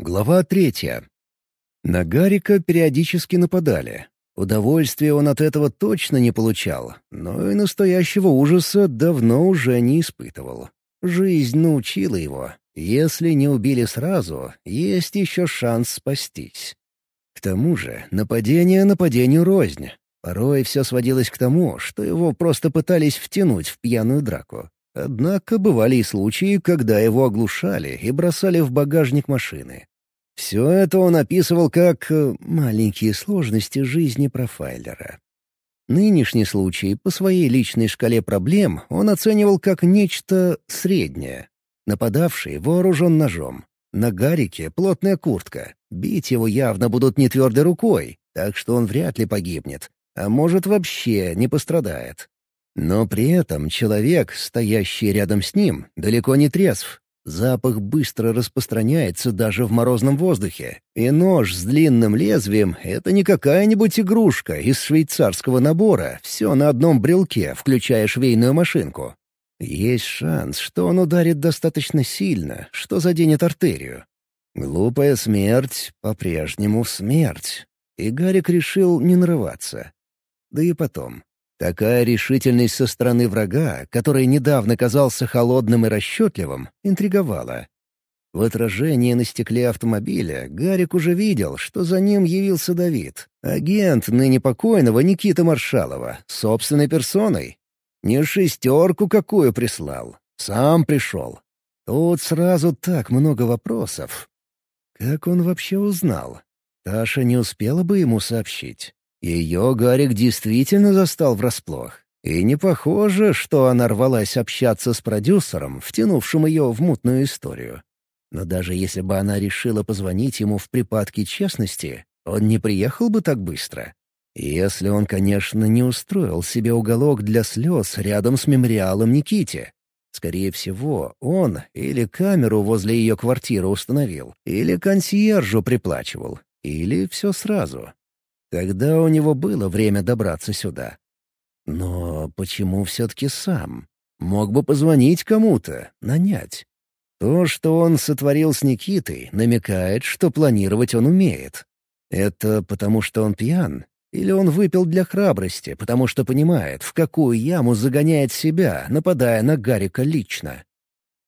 Глава третья. На Гарика периодически нападали. Удовольствия он от этого точно не получал, но и настоящего ужаса давно уже не испытывал. Жизнь научила его. Если не убили сразу, есть еще шанс спастись. К тому же нападение нападению рознь. Порой все сводилось к тому, что его просто пытались втянуть в пьяную драку. Однако бывали и случаи, когда его оглушали и бросали в багажник машины. Все это он описывал как э, «маленькие сложности жизни профайлера». Нынешний случай по своей личной шкале проблем он оценивал как нечто среднее. Нападавший вооружен ножом. На Гарике плотная куртка. Бить его явно будут не твердой рукой, так что он вряд ли погибнет. А может, вообще не пострадает. Но при этом человек, стоящий рядом с ним, далеко не трезв. Запах быстро распространяется даже в морозном воздухе. И нож с длинным лезвием — это не какая-нибудь игрушка из швейцарского набора, все на одном брелке, включая швейную машинку. Есть шанс, что он ударит достаточно сильно, что заденет артерию. Глупая смерть по-прежнему смерть. И Гарик решил не нарываться. Да и потом, Такая решительность со стороны врага, который недавно казался холодным и расчетливым, интриговала. В отражении на стекле автомобиля Гарик уже видел, что за ним явился Давид, агент ныне покойного Никиты Маршалова, собственной персоной. Не шестерку какую прислал, сам пришел. Тут сразу так много вопросов. Как он вообще узнал? Таша не успела бы ему сообщить. Ее Гарик действительно застал врасплох. И не похоже, что она рвалась общаться с продюсером, втянувшим ее в мутную историю. Но даже если бы она решила позвонить ему в припадке честности, он не приехал бы так быстро. Если он, конечно, не устроил себе уголок для слез рядом с мемориалом Никите. Скорее всего, он или камеру возле ее квартиры установил, или консьержу приплачивал, или все сразу. Когда у него было время добраться сюда? Но почему все-таки сам? Мог бы позвонить кому-то, нанять. То, что он сотворил с Никитой, намекает, что планировать он умеет. Это потому, что он пьян? Или он выпил для храбрости, потому что понимает, в какую яму загоняет себя, нападая на Гарика лично?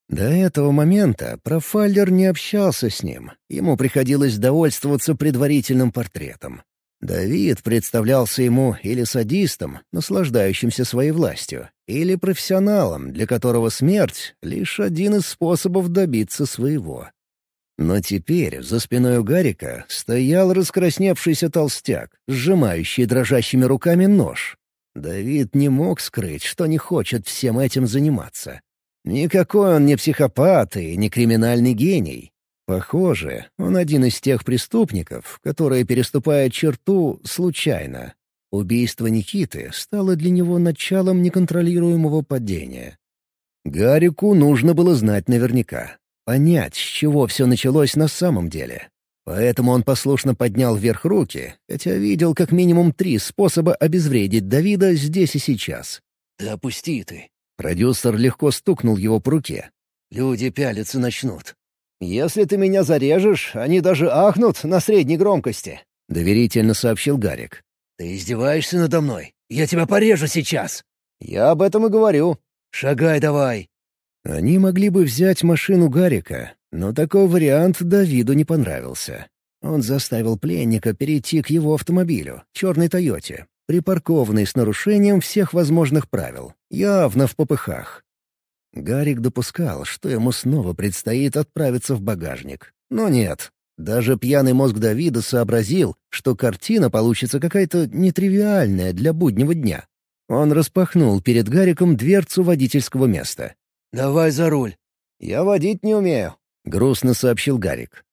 До этого момента профайлер не общался с ним. Ему приходилось довольствоваться предварительным портретом. Давид представлялся ему или садистом, наслаждающимся своей властью, или профессионалом, для которого смерть — лишь один из способов добиться своего. Но теперь за спиной у Гарика стоял раскрасневшийся толстяк, сжимающий дрожащими руками нож. Давид не мог скрыть, что не хочет всем этим заниматься. Никакой он не психопат и не криминальный гений. Похоже, он один из тех преступников, которые переступают черту случайно. Убийство Никиты стало для него началом неконтролируемого падения. Гарику нужно было знать наверняка, понять, с чего все началось на самом деле. Поэтому он послушно поднял вверх руки, хотя видел как минимум три способа обезвредить Давида здесь и сейчас. «Да опусти ты!» Продюсер легко стукнул его по руке. «Люди пялиться начнут. «Если ты меня зарежешь, они даже ахнут на средней громкости», — доверительно сообщил Гарик. «Ты издеваешься надо мной? Я тебя порежу сейчас!» «Я об этом и говорю». «Шагай давай!» Они могли бы взять машину Гарика, но такой вариант Давиду не понравился. Он заставил пленника перейти к его автомобилю, черной «Тойоте», припаркованный с нарушением всех возможных правил, явно в попыхах. Гарик допускал, что ему снова предстоит отправиться в багажник. Но нет. Даже пьяный мозг Давида сообразил, что картина получится какая-то нетривиальная для буднего дня. Он распахнул перед Гариком дверцу водительского места. «Давай за руль». «Я водить не умею», — грустно сообщил Гарик.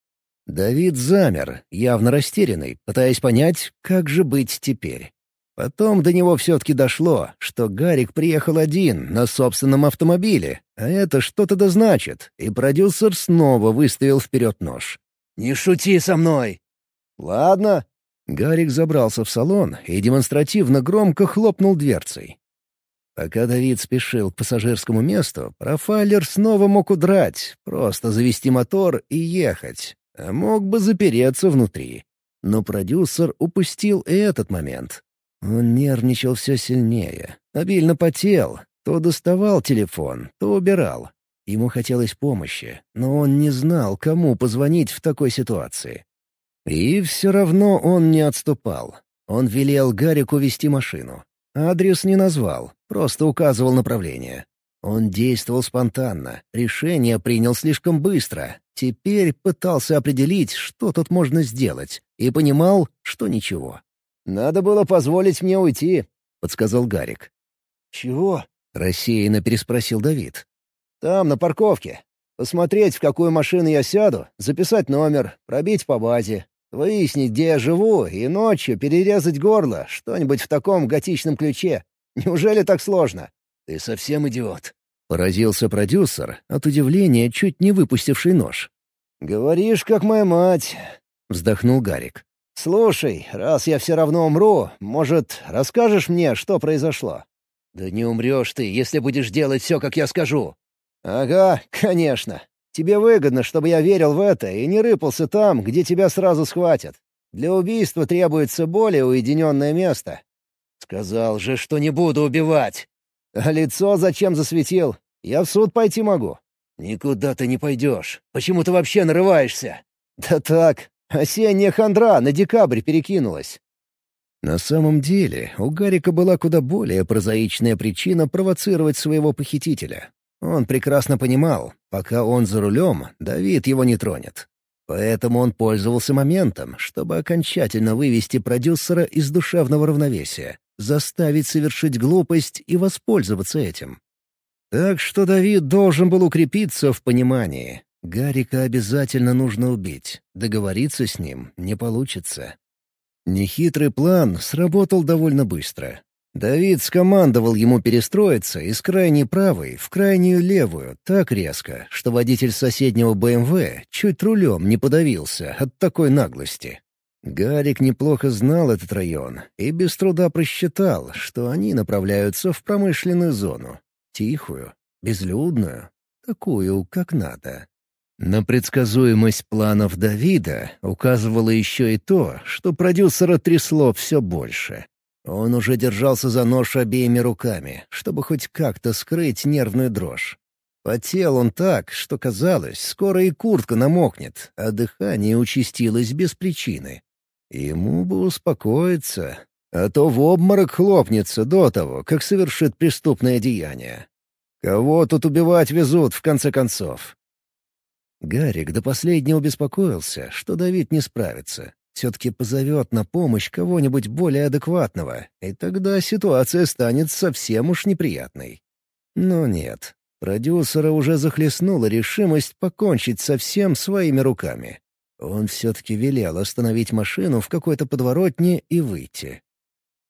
Давид замер, явно растерянный, пытаясь понять, как же быть теперь. Потом до него все-таки дошло, что Гарик приехал один, на собственном автомобиле, а это что-то да значит, и продюсер снова выставил вперед нож. «Не шути со мной!» «Ладно». Гарик забрался в салон и демонстративно громко хлопнул дверцей. Пока Давид спешил к пассажирскому месту, профайлер снова мог удрать, просто завести мотор и ехать. а мог бы запереться внутри. Но продюсер упустил и этот момент. Он нервничал все сильнее, обильно потел, то доставал телефон, то убирал. Ему хотелось помощи, но он не знал, кому позвонить в такой ситуации. И все равно он не отступал. Он велел Гарику вести машину. Адрес не назвал, просто указывал направление. Он действовал спонтанно, решение принял слишком быстро. Теперь пытался определить, что тут можно сделать, и понимал, что ничего. «Надо было позволить мне уйти», — подсказал Гарик. «Чего?» — рассеянно переспросил Давид. «Там, на парковке. Посмотреть, в какую машину я сяду, записать номер, пробить по базе, выяснить, где я живу, и ночью перерезать горло, что-нибудь в таком готичном ключе. Неужели так сложно?» «Ты совсем идиот», — поразился продюсер, от удивления чуть не выпустивший нож. «Говоришь, как моя мать», — вздохнул Гарик. «Слушай, раз я все равно умру, может, расскажешь мне, что произошло?» «Да не умрешь ты, если будешь делать все, как я скажу». «Ага, конечно. Тебе выгодно, чтобы я верил в это и не рыпался там, где тебя сразу схватят. Для убийства требуется более уединенное место». «Сказал же, что не буду убивать». «А лицо зачем засветил? Я в суд пойти могу». «Никуда ты не пойдешь. Почему ты вообще нарываешься?» «Да так, Осенняя хандра на декабрь перекинулась. На самом деле, у Гарика была куда более прозаичная причина провоцировать своего похитителя. Он прекрасно понимал, пока он за рулем, Давид его не тронет. Поэтому он пользовался моментом, чтобы окончательно вывести продюсера из душевного равновесия, заставить совершить глупость и воспользоваться этим. Так что Давид должен был укрепиться в понимании, Гарика обязательно нужно убить. Договориться с ним не получится. Нехитрый план сработал довольно быстро. Давид скомандовал ему перестроиться из крайней правой в крайнюю левую так резко, что водитель соседнего БМВ чуть рулем не подавился от такой наглости. Гарик неплохо знал этот район и без труда просчитал, что они направляются в промышленную зону. Тихую, безлюдную, такую, как надо. На предсказуемость планов Давида указывало еще и то, что продюсера трясло все больше. Он уже держался за нож обеими руками, чтобы хоть как-то скрыть нервную дрожь. Потел он так, что казалось, скоро и куртка намокнет, а дыхание участилось без причины. Ему бы успокоиться, а то в обморок хлопнется до того, как совершит преступное деяние. Кого тут убивать везут, в конце концов? Гарик до последнего беспокоился, что Давид не справится. Все-таки позовет на помощь кого-нибудь более адекватного, и тогда ситуация станет совсем уж неприятной. Но нет. Продюсера уже захлестнула решимость покончить со всем своими руками. Он все-таки велел остановить машину в какой-то подворотне и выйти.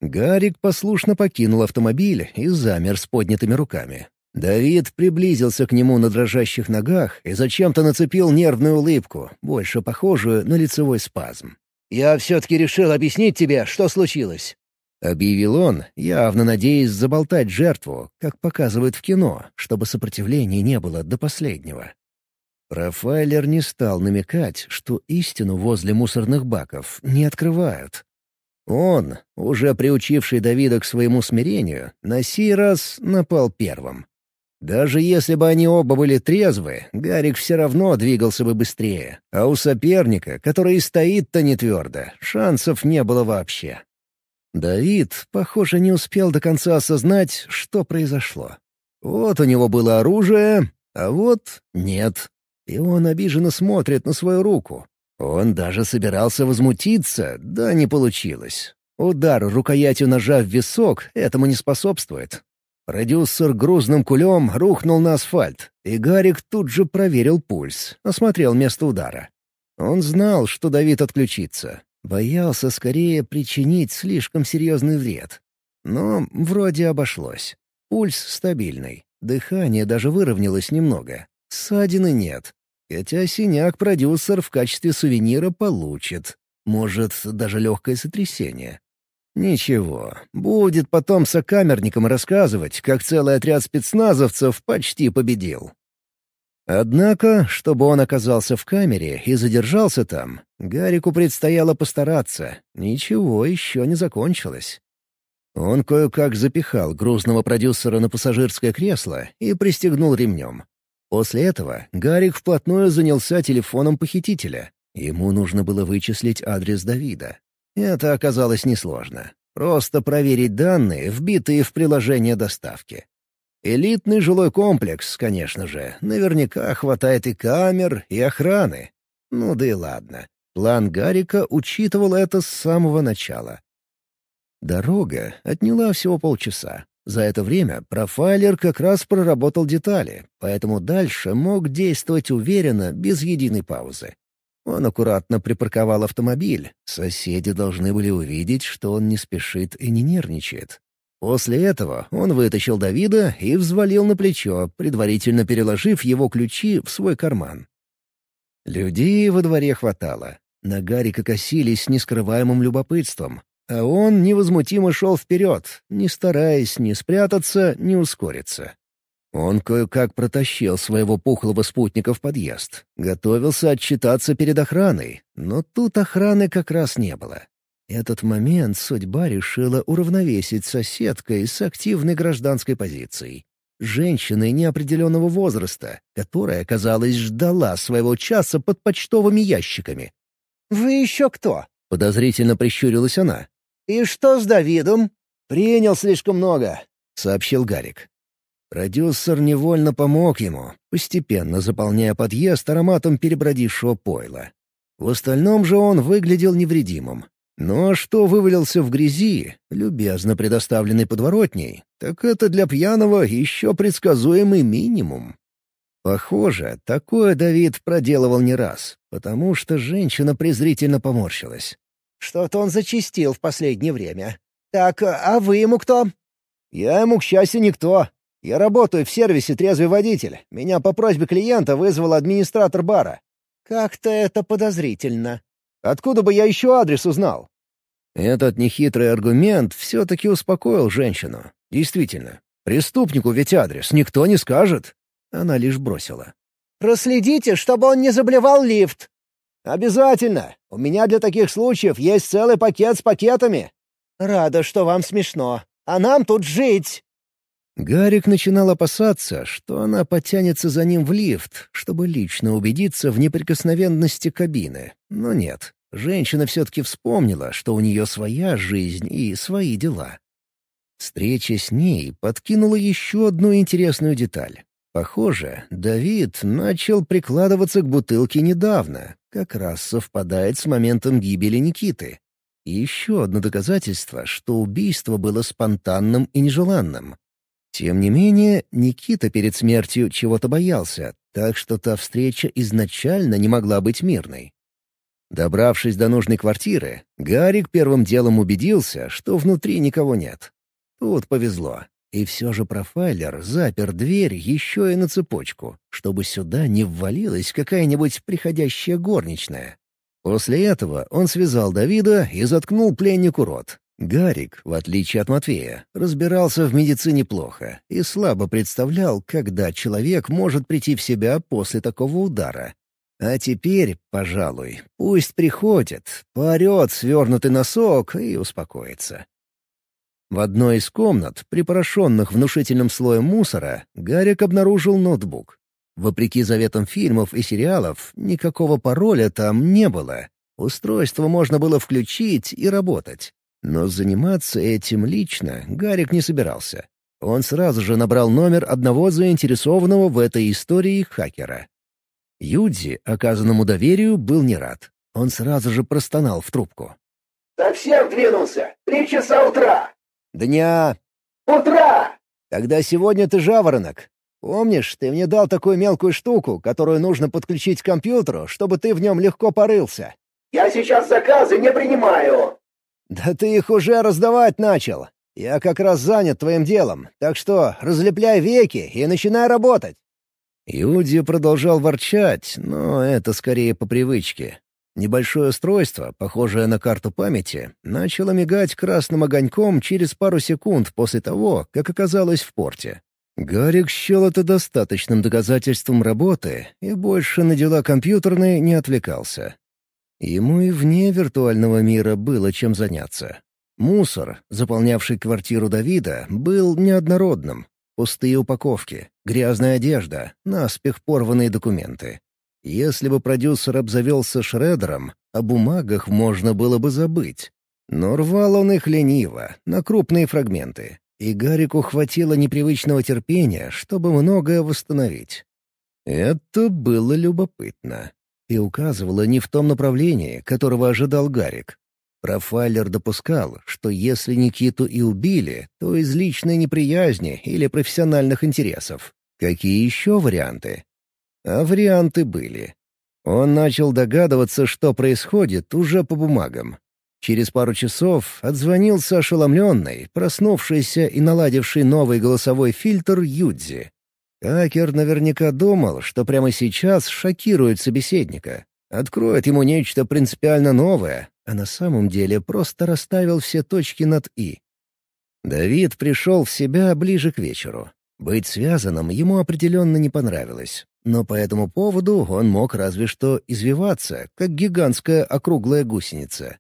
Гарик послушно покинул автомобиль и замер с поднятыми руками. Давид приблизился к нему на дрожащих ногах и зачем-то нацепил нервную улыбку, больше похожую на лицевой спазм. «Я все-таки решил объяснить тебе, что случилось», — объявил он, явно надеясь заболтать жертву, как показывают в кино, чтобы сопротивления не было до последнего. Профайлер не стал намекать, что истину возле мусорных баков не открывают. Он, уже приучивший Давида к своему смирению, на сей раз напал первым. Даже если бы они оба были трезвы, Гарик все равно двигался бы быстрее, а у соперника, который и стоит-то не твердо, шансов не было вообще. Давид, похоже, не успел до конца осознать, что произошло. Вот у него было оружие, а вот нет. И он обиженно смотрит на свою руку. Он даже собирался возмутиться, да не получилось. Удар рукоятью ножа в висок этому не способствует. Продюсер грузным кулем рухнул на асфальт, и Гарик тут же проверил пульс, осмотрел место удара. Он знал, что Давид отключится. Боялся скорее причинить слишком серьезный вред. Но вроде обошлось. Пульс стабильный. Дыхание даже выровнялось немного. Ссадины нет. Хотя синяк продюсер в качестве сувенира получит. Может, даже легкое сотрясение. Ничего, будет потом сокамерникам рассказывать, как целый отряд спецназовцев почти победил. Однако, чтобы он оказался в камере и задержался там, Гарику предстояло постараться. Ничего еще не закончилось. Он кое-как запихал грузного продюсера на пассажирское кресло и пристегнул ремнем. После этого Гарик вплотную занялся телефоном похитителя. Ему нужно было вычислить адрес Давида. Это оказалось несложно. Просто проверить данные, вбитые в приложение доставки. Элитный жилой комплекс, конечно же. Наверняка хватает и камер, и охраны. Ну да и ладно. План Гарика учитывал это с самого начала. Дорога отняла всего полчаса. За это время профайлер как раз проработал детали, поэтому дальше мог действовать уверенно, без единой паузы. Он аккуратно припарковал автомобиль. Соседи должны были увидеть, что он не спешит и не нервничает. После этого он вытащил Давида и взвалил на плечо, предварительно переложив его ключи в свой карман. Людей во дворе хватало. На Гарика косились нескрываемым любопытством, а он невозмутимо шел вперед, не стараясь ни спрятаться, ни ускориться. Он кое-как протащил своего пухлого спутника в подъезд. Готовился отчитаться перед охраной, но тут охраны как раз не было. Этот момент судьба решила уравновесить соседкой с активной гражданской позицией. Женщиной неопределенного возраста, которая, казалось, ждала своего часа под почтовыми ящиками. «Вы еще кто?» — подозрительно прищурилась она. «И что с Давидом?» «Принял слишком много», — сообщил Гарик. Продюсер невольно помог ему, постепенно заполняя подъезд ароматом перебродившего пойла. В остальном же он выглядел невредимым. Но что вывалился в грязи, любезно предоставленный подворотней, так это для пьяного еще предсказуемый минимум. Похоже, такое Давид проделывал не раз, потому что женщина презрительно поморщилась. «Что-то он зачистил в последнее время. Так, а вы ему кто?» «Я ему, к счастью, никто. Я работаю в сервисе «Трезвый водитель». Меня по просьбе клиента вызвал администратор бара». «Как-то это подозрительно». «Откуда бы я еще адрес узнал?» Этот нехитрый аргумент все-таки успокоил женщину. Действительно, преступнику ведь адрес никто не скажет. Она лишь бросила. «Проследите, чтобы он не заблевал лифт!» «Обязательно! У меня для таких случаев есть целый пакет с пакетами!» «Рада, что вам смешно. А нам тут жить!» Гарик начинал опасаться, что она потянется за ним в лифт, чтобы лично убедиться в неприкосновенности кабины. Но нет, женщина все-таки вспомнила, что у нее своя жизнь и свои дела. Встреча с ней подкинула еще одну интересную деталь. Похоже, Давид начал прикладываться к бутылке недавно, как раз совпадает с моментом гибели Никиты. И еще одно доказательство, что убийство было спонтанным и нежеланным. Тем не менее, Никита перед смертью чего-то боялся, так что та встреча изначально не могла быть мирной. Добравшись до нужной квартиры, Гарик первым делом убедился, что внутри никого нет. Тут повезло. И все же профайлер запер дверь еще и на цепочку, чтобы сюда не ввалилась какая-нибудь приходящая горничная. После этого он связал Давида и заткнул пленнику рот, Гарик, в отличие от Матвея, разбирался в медицине плохо и слабо представлял, когда человек может прийти в себя после такого удара. А теперь, пожалуй, пусть приходит, поорет свернутый носок и успокоится. В одной из комнат, припорошенных внушительным слоем мусора, Гарик обнаружил ноутбук. Вопреки заветам фильмов и сериалов, никакого пароля там не было. Устройство можно было включить и работать. Но заниматься этим лично Гарик не собирался. Он сразу же набрал номер одного заинтересованного в этой истории хакера. Юдзи, оказанному доверию, был не рад. Он сразу же простонал в трубку. «Совсем двинулся! Три часа утра!» «Дня!» «Утра!» «Тогда сегодня ты жаворонок. Помнишь, ты мне дал такую мелкую штуку, которую нужно подключить к компьютеру, чтобы ты в нем легко порылся?» «Я сейчас заказы не принимаю!» «Да ты их уже раздавать начал. Я как раз занят твоим делом, так что разлепляй веки и начинай работать». Иуди продолжал ворчать, но это скорее по привычке. Небольшое устройство, похожее на карту памяти, начало мигать красным огоньком через пару секунд после того, как оказалось в порте. Гарик счел это достаточным доказательством работы и больше на дела компьютерные не отвлекался. Ему и вне виртуального мира было чем заняться. Мусор, заполнявший квартиру Давида, был неоднородным. Пустые упаковки, грязная одежда, наспех порванные документы. Если бы продюсер обзавелся шредером, о бумагах можно было бы забыть. Но рвал он их лениво, на крупные фрагменты, и Гарику хватило непривычного терпения, чтобы многое восстановить. Это было любопытно и указывало не в том направлении, которого ожидал Гарик. Профайлер допускал, что если Никиту и убили, то из личной неприязни или профессиональных интересов. Какие еще варианты? А варианты были. Он начал догадываться, что происходит уже по бумагам. Через пару часов отзвонился ошеломленный, проснувшийся и наладивший новый голосовой фильтр Юдзи. Акер наверняка думал, что прямо сейчас шокирует собеседника, откроет ему нечто принципиально новое, а на самом деле просто расставил все точки над «и». Давид пришел в себя ближе к вечеру. Быть связанным ему определенно не понравилось, но по этому поводу он мог разве что извиваться, как гигантская округлая гусеница.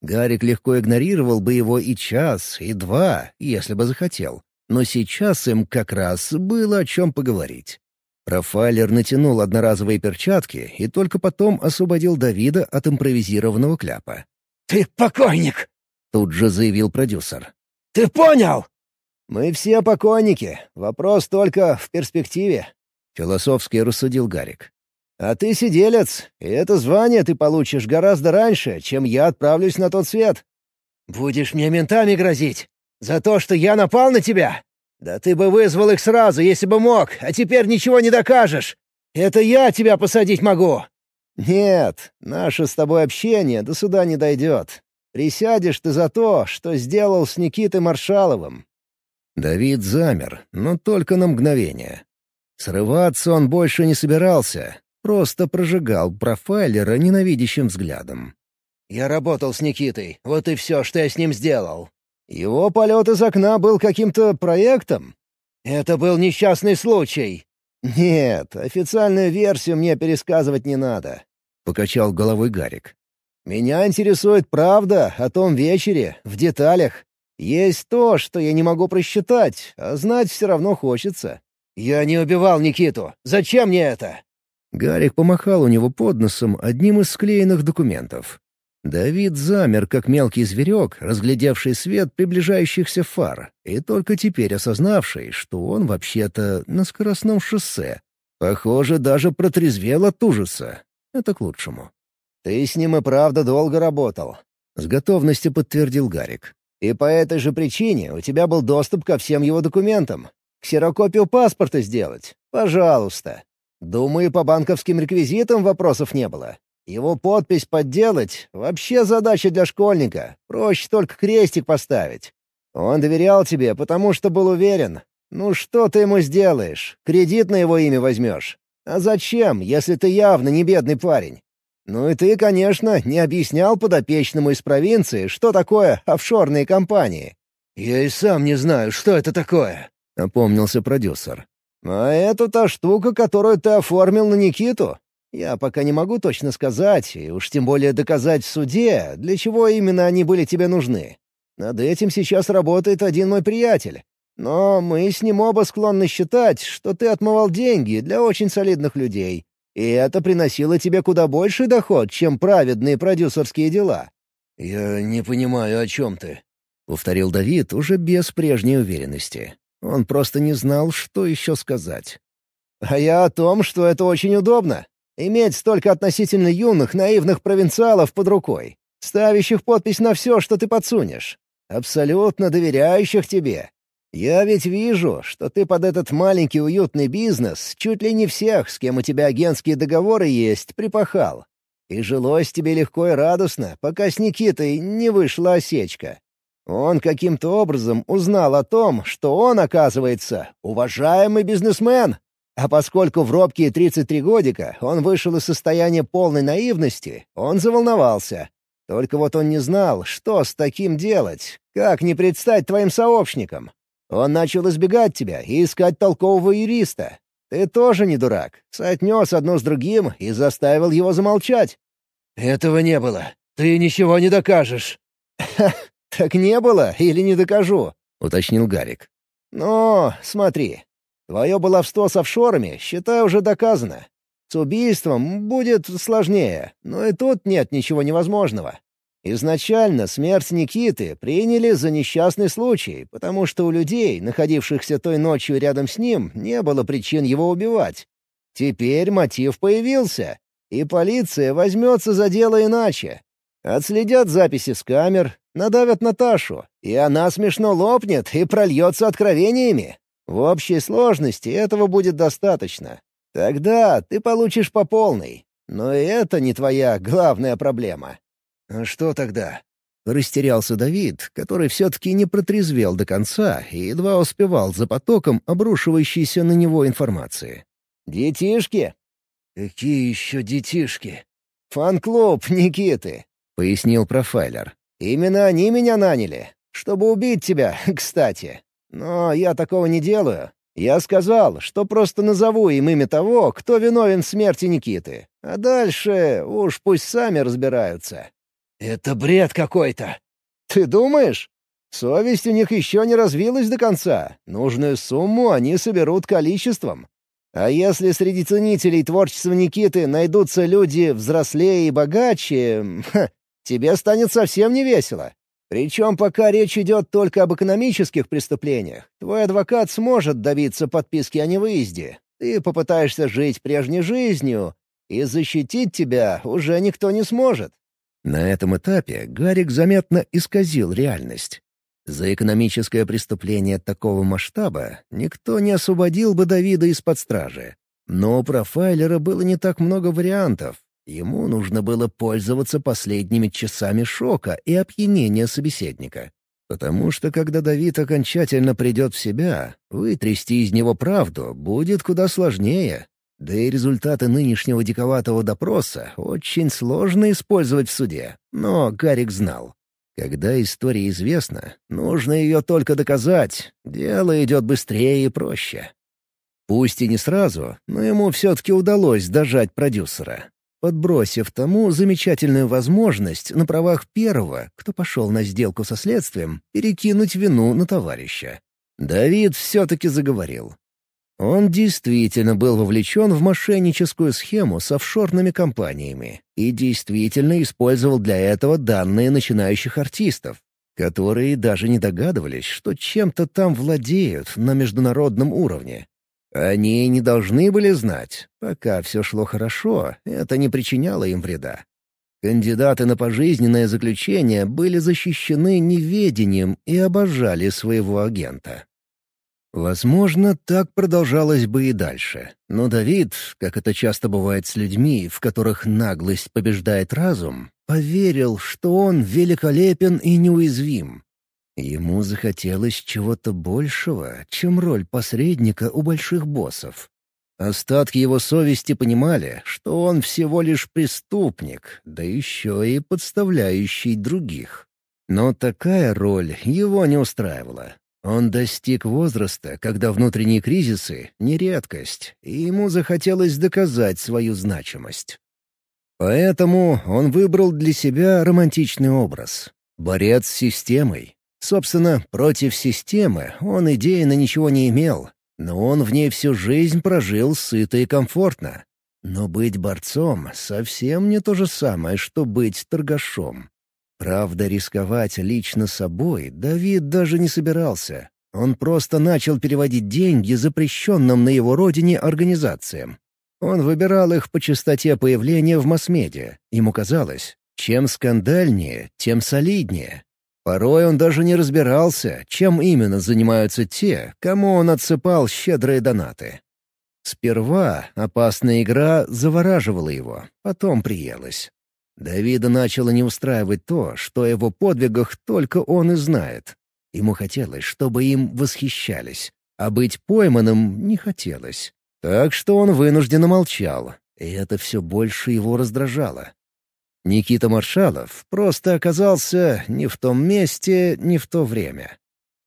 Гарик легко игнорировал бы его и час, и два, если бы захотел. Но сейчас им как раз было о чем поговорить. Профайлер натянул одноразовые перчатки и только потом освободил Давида от импровизированного кляпа. «Ты покойник!» — тут же заявил продюсер. «Ты понял?» «Мы все покойники. Вопрос только в перспективе», — философски рассудил Гарик. «А ты сиделец, и это звание ты получишь гораздо раньше, чем я отправлюсь на тот свет». «Будешь мне ментами грозить? За то, что я напал на тебя? Да ты бы вызвал их сразу, если бы мог, а теперь ничего не докажешь. Это я тебя посадить могу». «Нет, наше с тобой общение до суда не дойдет. Присядешь ты за то, что сделал с Никитой Маршаловым». Давид замер, но только на мгновение. Срываться он больше не собирался, Просто прожигал профайлера ненавидящим взглядом. «Я работал с Никитой. Вот и все, что я с ним сделал». «Его полет из окна был каким-то проектом?» «Это был несчастный случай». «Нет, официальную версию мне пересказывать не надо», — покачал головой Гарик. «Меня интересует правда о том вечере, в деталях. Есть то, что я не могу просчитать, а знать все равно хочется». «Я не убивал Никиту. Зачем мне это?» Гарик помахал у него под носом одним из склеенных документов. Давид замер, как мелкий зверек, разглядевший свет приближающихся фар, и только теперь осознавший, что он вообще-то на скоростном шоссе. Похоже, даже протрезвел от ужаса. Это к лучшему. «Ты с ним и правда долго работал», — с готовностью подтвердил Гарик. «И по этой же причине у тебя был доступ ко всем его документам. Ксерокопию паспорта сделать? Пожалуйста. Думаю, по банковским реквизитам вопросов не было. Его подпись подделать — вообще задача для школьника. Проще только крестик поставить. Он доверял тебе, потому что был уверен. Ну что ты ему сделаешь? Кредит на его имя возьмешь. А зачем, если ты явно не бедный парень? Ну и ты, конечно, не объяснял подопечному из провинции, что такое офшорные компании. «Я и сам не знаю, что это такое», — опомнился продюсер. «А это та штука, которую ты оформил на Никиту? Я пока не могу точно сказать, и уж тем более доказать в суде, для чего именно они были тебе нужны. Над этим сейчас работает один мой приятель. Но мы с ним оба склонны считать, что ты отмывал деньги для очень солидных людей. И это приносило тебе куда больший доход, чем праведные продюсерские дела». «Я не понимаю, о чем ты», — повторил Давид уже без прежней уверенности. Он просто не знал, что еще сказать. «А я о том, что это очень удобно. Иметь столько относительно юных, наивных провинциалов под рукой, ставящих подпись на все, что ты подсунешь, абсолютно доверяющих тебе. Я ведь вижу, что ты под этот маленький уютный бизнес чуть ли не всех, с кем у тебя агентские договоры есть, припахал. И жилось тебе легко и радостно, пока с Никитой не вышла осечка. Он каким-то образом узнал о том, что он, оказывается, уважаемый бизнесмен. А поскольку в робкие 33 годика он вышел из состояния полной наивности, он заволновался. Только вот он не знал, что с таким делать, как не предстать твоим сообщникам. Он начал избегать тебя и искать толкового юриста. Ты тоже не дурак. Соотнес одно с другим и заставил его замолчать». «Этого не было. Ты ничего не докажешь». «Ха, так не было или не докажу?» — уточнил Гарик. «Но, смотри, твое баловство с офшорами, считай, уже доказано. С убийством будет сложнее, но и тут нет ничего невозможного. Изначально смерть Никиты приняли за несчастный случай, потому что у людей, находившихся той ночью рядом с ним, не было причин его убивать. Теперь мотив появился, и полиция возьмется за дело иначе. Отследят записи с камер, надавят Наташу, и она смешно лопнет и прольется откровениями. В общей сложности этого будет достаточно. Тогда ты получишь по полной. Но и это не твоя главная проблема. А что тогда? Растерялся Давид, который все-таки не протрезвел до конца и едва успевал за потоком обрушивающейся на него информации. «Детишки?» «Какие еще детишки?» «Фан-клуб Никиты», — пояснил профайлер. «Именно они меня наняли, чтобы убить тебя, кстати. Но я такого не делаю. Я сказал, что просто назову им имя того, кто виновен в смерти Никиты. А дальше уж пусть сами разбираются». «Это бред какой-то!» «Ты думаешь? Совесть у них еще не развилась до конца. Нужную сумму они соберут количеством. А если среди ценителей творчества Никиты найдутся люди взрослее и богаче, ха, тебе станет совсем не весело. Причем пока речь идет только об экономических преступлениях, твой адвокат сможет добиться подписки о невыезде. Ты попытаешься жить прежней жизнью, и защитить тебя уже никто не сможет. На этом этапе Гарик заметно исказил реальность. За экономическое преступление такого масштаба никто не освободил бы Давида из-под стражи. Но у профайлера было не так много вариантов, Ему нужно было пользоваться последними часами шока и опьянения собеседника. Потому что когда Давид окончательно придет в себя, вытрясти из него правду будет куда сложнее. Да и результаты нынешнего диковатого допроса очень сложно использовать в суде. Но Гарик знал. Когда история известна, нужно ее только доказать. Дело идет быстрее и проще. Пусть и не сразу, но ему все-таки удалось дожать продюсера подбросив тому замечательную возможность на правах первого, кто пошел на сделку со следствием, перекинуть вину на товарища. Давид все-таки заговорил. Он действительно был вовлечен в мошенническую схему с офшорными компаниями и действительно использовал для этого данные начинающих артистов, которые даже не догадывались, что чем-то там владеют на международном уровне. Они не должны были знать. Пока все шло хорошо, это не причиняло им вреда. Кандидаты на пожизненное заключение были защищены неведением и обожали своего агента. Возможно, так продолжалось бы и дальше. Но Давид, как это часто бывает с людьми, в которых наглость побеждает разум, поверил, что он великолепен и неуязвим, Ему захотелось чего-то большего, чем роль посредника у больших боссов. Остатки его совести понимали, что он всего лишь преступник, да еще и подставляющий других. Но такая роль его не устраивала. Он достиг возраста, когда внутренние кризисы — не редкость, и ему захотелось доказать свою значимость. Поэтому он выбрал для себя романтичный образ — борец с системой, Собственно, против системы он идейно ничего не имел, но он в ней всю жизнь прожил сыто и комфортно. Но быть борцом совсем не то же самое, что быть торгашом. Правда, рисковать лично собой Давид даже не собирался. Он просто начал переводить деньги запрещенным на его родине организациям. Он выбирал их по частоте появления в масс-медиа. Ему казалось, чем скандальнее, тем солиднее. Порой он даже не разбирался, чем именно занимаются те, кому он отсыпал щедрые донаты. Сперва опасная игра завораживала его, потом приелась. Давида начало не устраивать то, что о его подвигах только он и знает. Ему хотелось, чтобы им восхищались, а быть пойманным не хотелось. Так что он вынужденно молчал, и это все больше его раздражало. Никита Маршалов просто оказался не в том месте, не в то время.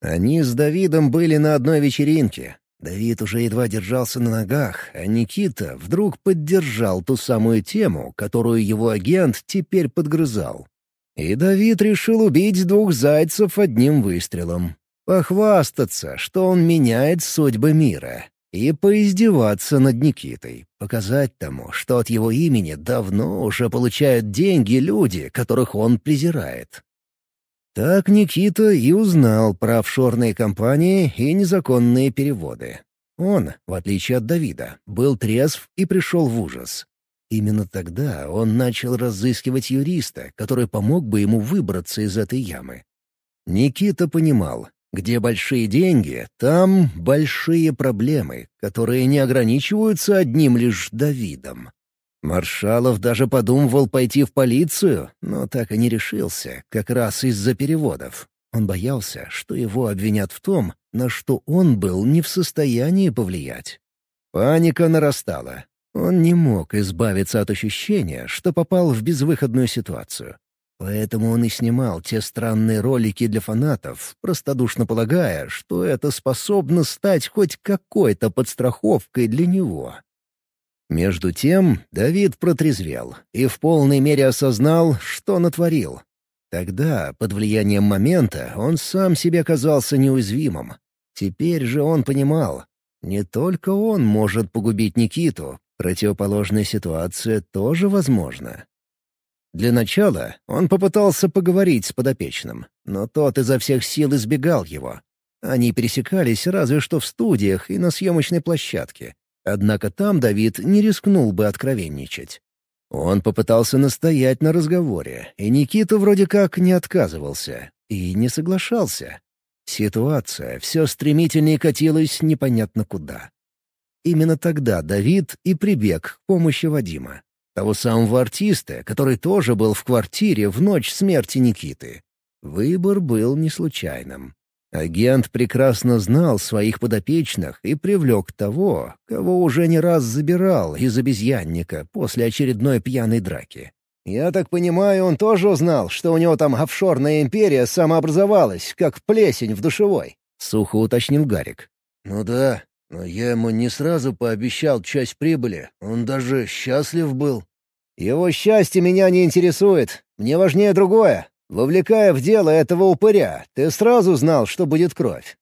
Они с Давидом были на одной вечеринке. Давид уже едва держался на ногах, а Никита вдруг поддержал ту самую тему, которую его агент теперь подгрызал. И Давид решил убить двух зайцев одним выстрелом. Похвастаться, что он меняет судьбы мира. И поиздеваться над Никитой, показать тому, что от его имени давно уже получают деньги люди, которых он презирает. Так Никита и узнал про офшорные компании и незаконные переводы. Он, в отличие от Давида, был трезв и пришел в ужас. Именно тогда он начал разыскивать юриста, который помог бы ему выбраться из этой ямы. Никита понимал, где большие деньги, там большие проблемы, которые не ограничиваются одним лишь Давидом. Маршалов даже подумывал пойти в полицию, но так и не решился, как раз из-за переводов. Он боялся, что его обвинят в том, на что он был не в состоянии повлиять. Паника нарастала. Он не мог избавиться от ощущения, что попал в безвыходную ситуацию. Поэтому он и снимал те странные ролики для фанатов, простодушно полагая, что это способно стать хоть какой-то подстраховкой для него. Между тем Давид протрезвел и в полной мере осознал, что натворил. Тогда, под влиянием момента, он сам себе казался неуязвимым. Теперь же он понимал, не только он может погубить Никиту, противоположная ситуация тоже возможна. Для начала он попытался поговорить с подопечным, но тот изо всех сил избегал его. Они пересекались разве что в студиях и на съемочной площадке. Однако там Давид не рискнул бы откровенничать. Он попытался настоять на разговоре, и Никита вроде как не отказывался и не соглашался. Ситуация все стремительнее катилась непонятно куда. Именно тогда Давид и прибег к помощи Вадима. Того самого артиста, который тоже был в квартире в ночь смерти Никиты. Выбор был не случайным. Агент прекрасно знал своих подопечных и привлек того, кого уже не раз забирал из обезьянника после очередной пьяной драки. «Я так понимаю, он тоже узнал, что у него там офшорная империя самообразовалась, как плесень в душевой?» — сухо уточнил Гарик. «Ну да, но я ему не сразу пообещал часть прибыли, он даже счастлив был. Его счастье меня не интересует, мне важнее другое. Вовлекая в дело этого упыря, ты сразу знал, что будет кровь.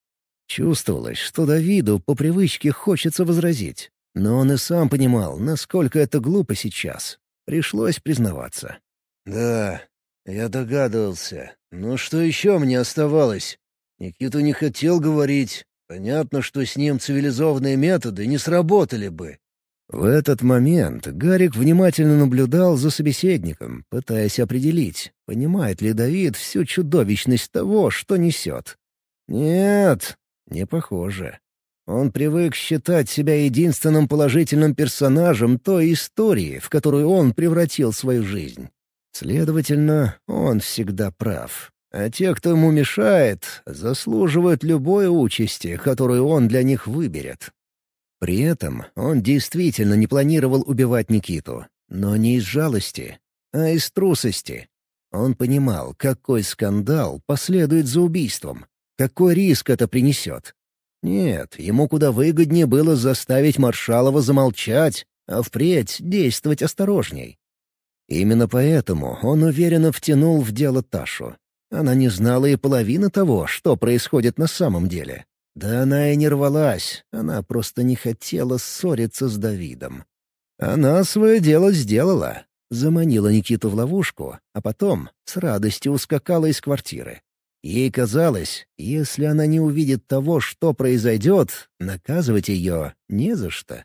Чувствовалось, что Давиду по привычке хочется возразить. Но он и сам понимал, насколько это глупо сейчас. Пришлось признаваться. «Да, я догадывался. Но что еще мне оставалось? Никиту не хотел говорить, Понятно, что с ним цивилизованные методы не сработали бы. В этот момент Гарик внимательно наблюдал за собеседником, пытаясь определить, понимает ли Давид всю чудовищность того, что несет. Нет, не похоже. Он привык считать себя единственным положительным персонажем той истории, в которую он превратил свою жизнь. Следовательно, он всегда прав. А те, кто ему мешает, заслуживают любой участи, которую он для них выберет. При этом он действительно не планировал убивать Никиту, но не из жалости, а из трусости. Он понимал, какой скандал последует за убийством, какой риск это принесет. Нет, ему куда выгоднее было заставить Маршалова замолчать, а впредь действовать осторожней. Именно поэтому он уверенно втянул в дело Ташу. Она не знала и половины того, что происходит на самом деле. Да она и не рвалась, она просто не хотела ссориться с Давидом. Она свое дело сделала, заманила Никиту в ловушку, а потом с радостью ускакала из квартиры. Ей казалось, если она не увидит того, что произойдет, наказывать ее не за что.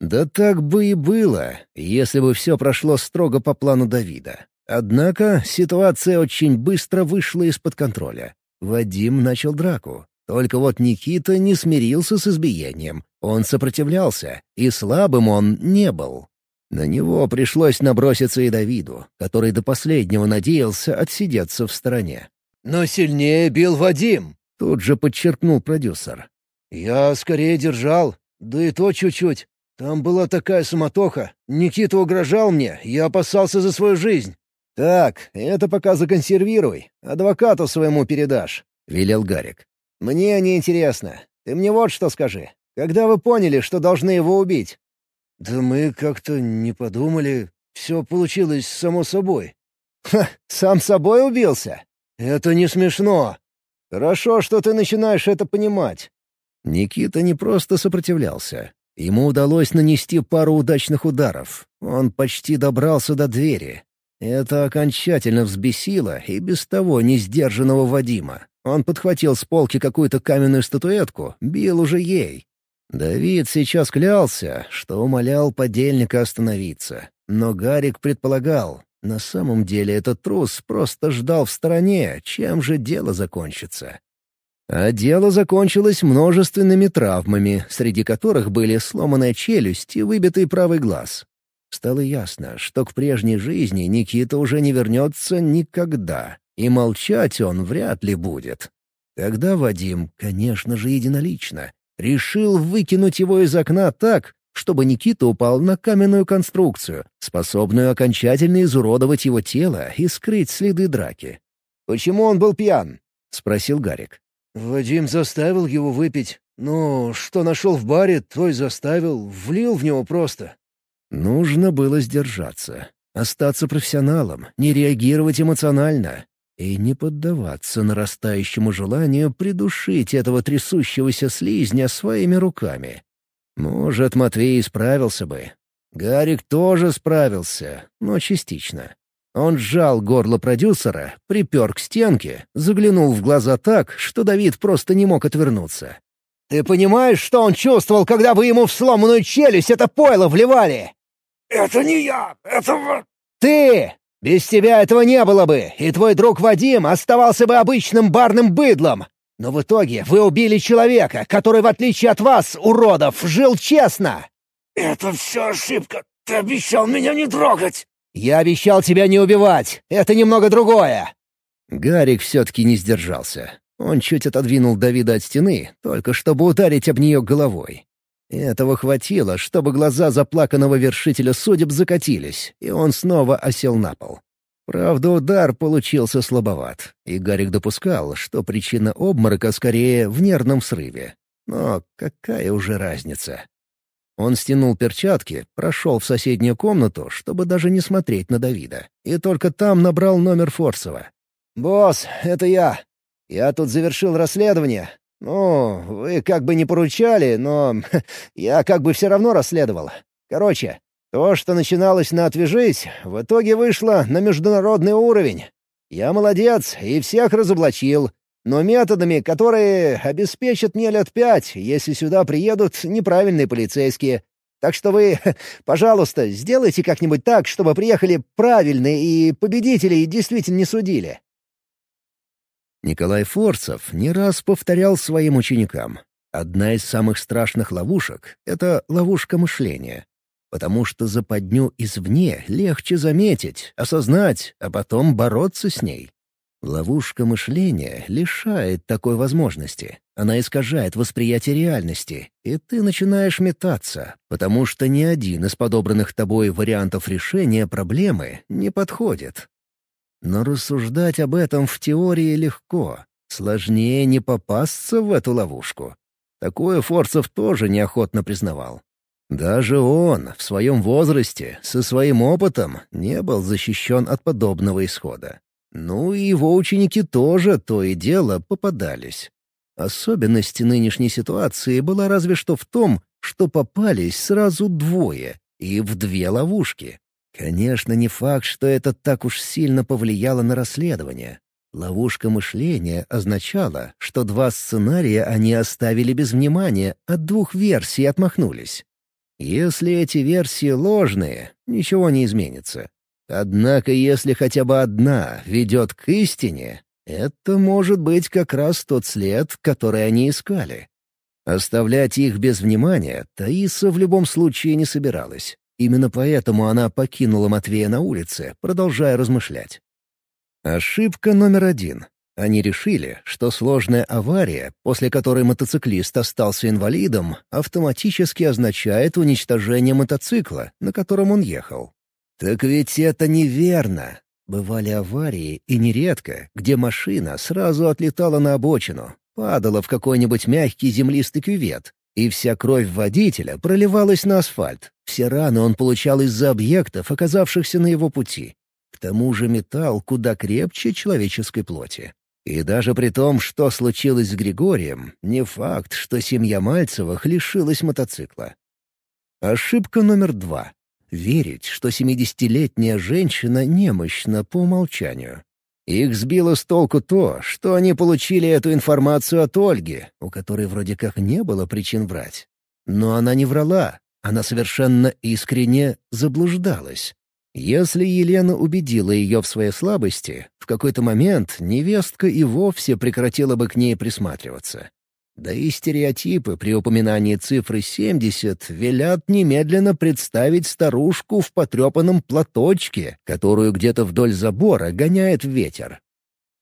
Да так бы и было, если бы все прошло строго по плану Давида. Однако ситуация очень быстро вышла из-под контроля. Вадим начал драку. Только вот Никита не смирился с избиением. Он сопротивлялся, и слабым он не был. На него пришлось наброситься и Давиду, который до последнего надеялся отсидеться в стороне. «Но сильнее бил Вадим», — тут же подчеркнул продюсер. «Я скорее держал, да и то чуть-чуть. Там была такая суматоха. Никита угрожал мне, я опасался за свою жизнь. «Так, это пока законсервируй. Адвокату своему передашь», — велел Гарик. Мне не интересно. Ты мне вот что скажи. Когда вы поняли, что должны его убить?» «Да мы как-то не подумали. Все получилось само собой». «Ха, сам собой убился?» «Это не смешно». «Хорошо, что ты начинаешь это понимать». Никита не просто сопротивлялся. Ему удалось нанести пару удачных ударов. Он почти добрался до двери. Это окончательно взбесило и без того несдержанного Вадима. Он подхватил с полки какую-то каменную статуэтку, бил уже ей. Давид сейчас клялся, что умолял подельника остановиться. Но Гарик предполагал, на самом деле этот трус просто ждал в стороне, чем же дело закончится. А дело закончилось множественными травмами, среди которых были сломанная челюсть и выбитый правый глаз. Стало ясно, что к прежней жизни Никита уже не вернется никогда, и молчать он вряд ли будет. Тогда Вадим, конечно же, единолично, решил выкинуть его из окна так, чтобы Никита упал на каменную конструкцию, способную окончательно изуродовать его тело и скрыть следы драки. «Почему он был пьян?» — спросил Гарик. Вадим заставил его выпить. Ну, что нашел в баре, той заставил, влил в него просто. Нужно было сдержаться, остаться профессионалом, не реагировать эмоционально и не поддаваться нарастающему желанию придушить этого трясущегося слизня своими руками. Может, Матвей справился бы. Гарик тоже справился, но частично. Он сжал горло продюсера, припер к стенке, заглянул в глаза так, что Давид просто не мог отвернуться. «Ты понимаешь, что он чувствовал, когда вы ему в сломанную челюсть это пойло вливали?» «Это не я, это...» «Ты! Без тебя этого не было бы, и твой друг Вадим оставался бы обычным барным быдлом. Но в итоге вы убили человека, который, в отличие от вас, уродов, жил честно!» «Это все ошибка. Ты обещал меня не трогать!» «Я обещал тебя не убивать! Это немного другое!» Гарик все-таки не сдержался. Он чуть отодвинул Давида от стены, только чтобы ударить об нее головой. Этого хватило, чтобы глаза заплаканного вершителя судеб закатились, и он снова осел на пол. Правда, удар получился слабоват, и Гарик допускал, что причина обморока скорее в нервном срыве. Но какая уже разница? Он стянул перчатки, прошел в соседнюю комнату, чтобы даже не смотреть на Давида, и только там набрал номер Форсова. «Босс, это я. Я тут завершил расследование. Ну, вы как бы не поручали, но я как бы все равно расследовал. Короче, то, что начиналось на «отвяжись», в итоге вышло на международный уровень. Я молодец и всех разоблачил, но методами, которые обеспечат мне лет пять, если сюда приедут неправильные полицейские. Так что вы, пожалуйста, сделайте как-нибудь так, чтобы приехали правильные и победителей действительно не судили». Николай Форцев не раз повторял своим ученикам. Одна из самых страшных ловушек — это ловушка мышления. Потому что западню извне легче заметить, осознать, а потом бороться с ней. Ловушка мышления лишает такой возможности. Она искажает восприятие реальности, и ты начинаешь метаться, потому что ни один из подобранных тобой вариантов решения проблемы не подходит. Но рассуждать об этом в теории легко. Сложнее не попасться в эту ловушку. Такое Форцев тоже неохотно признавал. Даже он, в своем возрасте, со своим опытом, не был защищен от подобного исхода. Ну и его ученики тоже то и дело попадались. Особенность нынешней ситуации была разве что в том, что попались сразу двое и в две ловушки. Конечно, не факт, что это так уж сильно повлияло на расследование. Ловушка мышления означала, что два сценария они оставили без внимания, от двух версий отмахнулись. Если эти версии ложные, ничего не изменится. Однако если хотя бы одна ведет к истине, это может быть как раз тот след, который они искали. Оставлять их без внимания Таиса в любом случае не собиралась. Именно поэтому она покинула Матвея на улице, продолжая размышлять. Ошибка номер один. Они решили, что сложная авария, после которой мотоциклист остался инвалидом, автоматически означает уничтожение мотоцикла, на котором он ехал. Так ведь это неверно. Бывали аварии, и нередко, где машина сразу отлетала на обочину. падала в какой-нибудь мягкий землистый кювет, и вся кровь водителя проливалась на асфальт. Все раны он получал из-за объектов, оказавшихся на его пути. К тому же металл куда крепче человеческой плоти. И даже при том, что случилось с Григорием, не факт, что семья Мальцевых лишилась мотоцикла. Ошибка номер два. Верить, что 70-летняя женщина немощна по умолчанию. Их сбило с толку то, что они получили эту информацию от Ольги, у которой вроде как не было причин врать. Но она не врала, она совершенно искренне заблуждалась. Если Елена убедила ее в своей слабости, в какой-то момент невестка и вовсе прекратила бы к ней присматриваться. Да и стереотипы при упоминании цифры 70 велят немедленно представить старушку в потрепанном платочке, которую где-то вдоль забора гоняет ветер.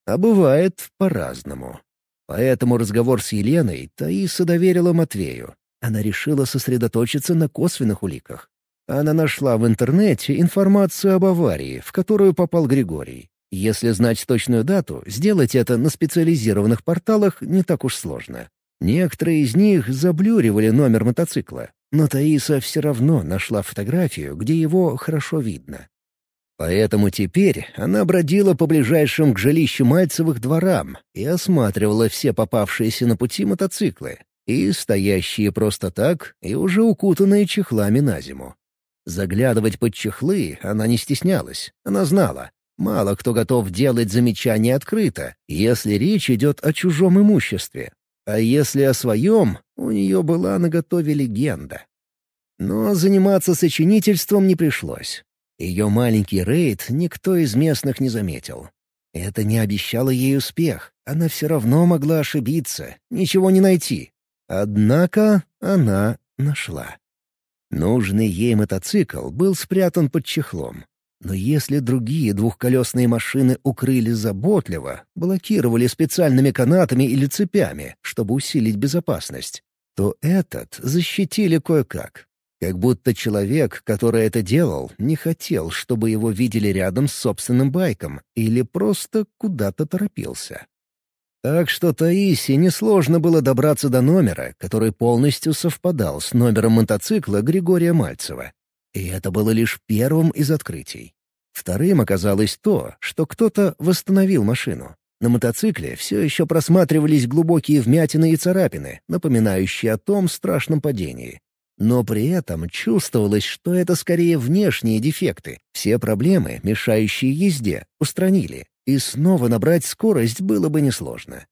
А бывает по-разному. Поэтому разговор с Еленой Таиса доверила Матвею. Она решила сосредоточиться на косвенных уликах. Она нашла в интернете информацию об аварии, в которую попал Григорий. Если знать точную дату, сделать это на специализированных порталах не так уж сложно. Некоторые из них заблюривали номер мотоцикла, но Таиса все равно нашла фотографию, где его хорошо видно. Поэтому теперь она бродила по ближайшим к жилищу Мальцевых дворам и осматривала все попавшиеся на пути мотоциклы, и стоящие просто так, и уже укутанные чехлами на зиму. Заглядывать под чехлы она не стеснялась, она знала. Мало кто готов делать замечания открыто, если речь идет о чужом имуществе, а если о своем, у нее была наготове легенда. Но заниматься сочинительством не пришлось. Ее маленький рейд никто из местных не заметил. Это не обещало ей успех. Она все равно могла ошибиться, ничего не найти. Однако она нашла. Нужный ей мотоцикл был спрятан под чехлом. Но если другие двухколесные машины укрыли заботливо, блокировали специальными канатами или цепями, чтобы усилить безопасность, то этот защитили кое-как. Как будто человек, который это делал, не хотел, чтобы его видели рядом с собственным байком или просто куда-то торопился. Так что Таисе несложно было добраться до номера, который полностью совпадал с номером мотоцикла Григория Мальцева. И это было лишь первым из открытий. Вторым оказалось то, что кто-то восстановил машину. На мотоцикле все еще просматривались глубокие вмятины и царапины, напоминающие о том страшном падении. Но при этом чувствовалось, что это скорее внешние дефекты. Все проблемы, мешающие езде, устранили, и снова набрать скорость было бы несложно.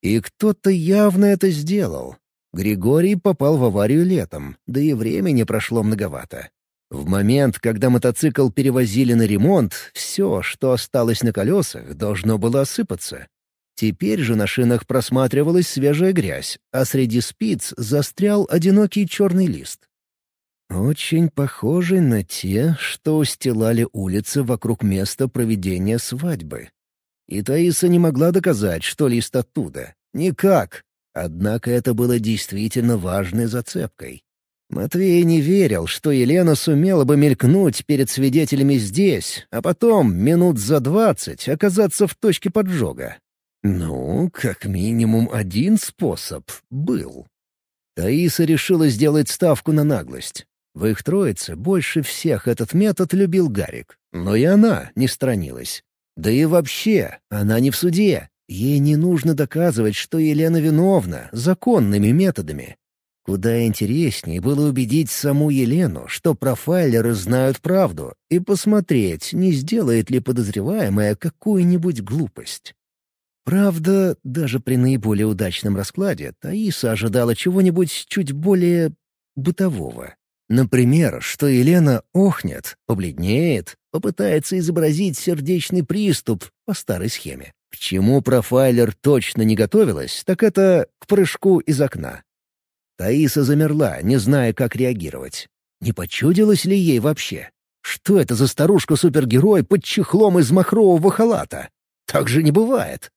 И кто-то явно это сделал. Григорий попал в аварию летом, да и времени прошло многовато. В момент, когда мотоцикл перевозили на ремонт, все, что осталось на колесах, должно было осыпаться. Теперь же на шинах просматривалась свежая грязь, а среди спиц застрял одинокий черный лист. Очень похожий на те, что устилали улицы вокруг места проведения свадьбы. И Таиса не могла доказать, что лист оттуда. Никак. Однако это было действительно важной зацепкой. Матвей не верил, что Елена сумела бы мелькнуть перед свидетелями здесь, а потом, минут за двадцать, оказаться в точке поджога. Ну, как минимум один способ был. Таиса решила сделать ставку на наглость. В их троице больше всех этот метод любил Гарик, но и она не странилась. Да и вообще, она не в суде. Ей не нужно доказывать, что Елена виновна законными методами. Куда интереснее было убедить саму Елену, что профайлеры знают правду, и посмотреть, не сделает ли подозреваемая какую-нибудь глупость. Правда, даже при наиболее удачном раскладе Таиса ожидала чего-нибудь чуть более бытового. Например, что Елена охнет, побледнеет, попытается изобразить сердечный приступ по старой схеме. К чему профайлер точно не готовилась, так это к прыжку из окна. Таиса замерла, не зная, как реагировать. Не почудилось ли ей вообще? Что это за старушка-супергерой под чехлом из махрового халата? Так же не бывает.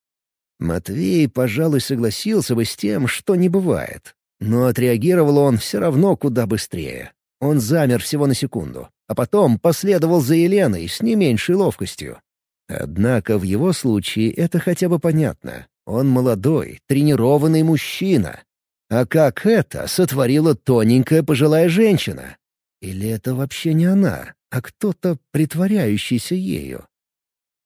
Матвей, пожалуй, согласился бы с тем, что не бывает. Но отреагировал он все равно куда быстрее. Он замер всего на секунду, а потом последовал за Еленой с не меньшей ловкостью. Однако в его случае это хотя бы понятно. Он молодой, тренированный мужчина. А как это сотворила тоненькая пожилая женщина? Или это вообще не она, а кто-то, притворяющийся ею?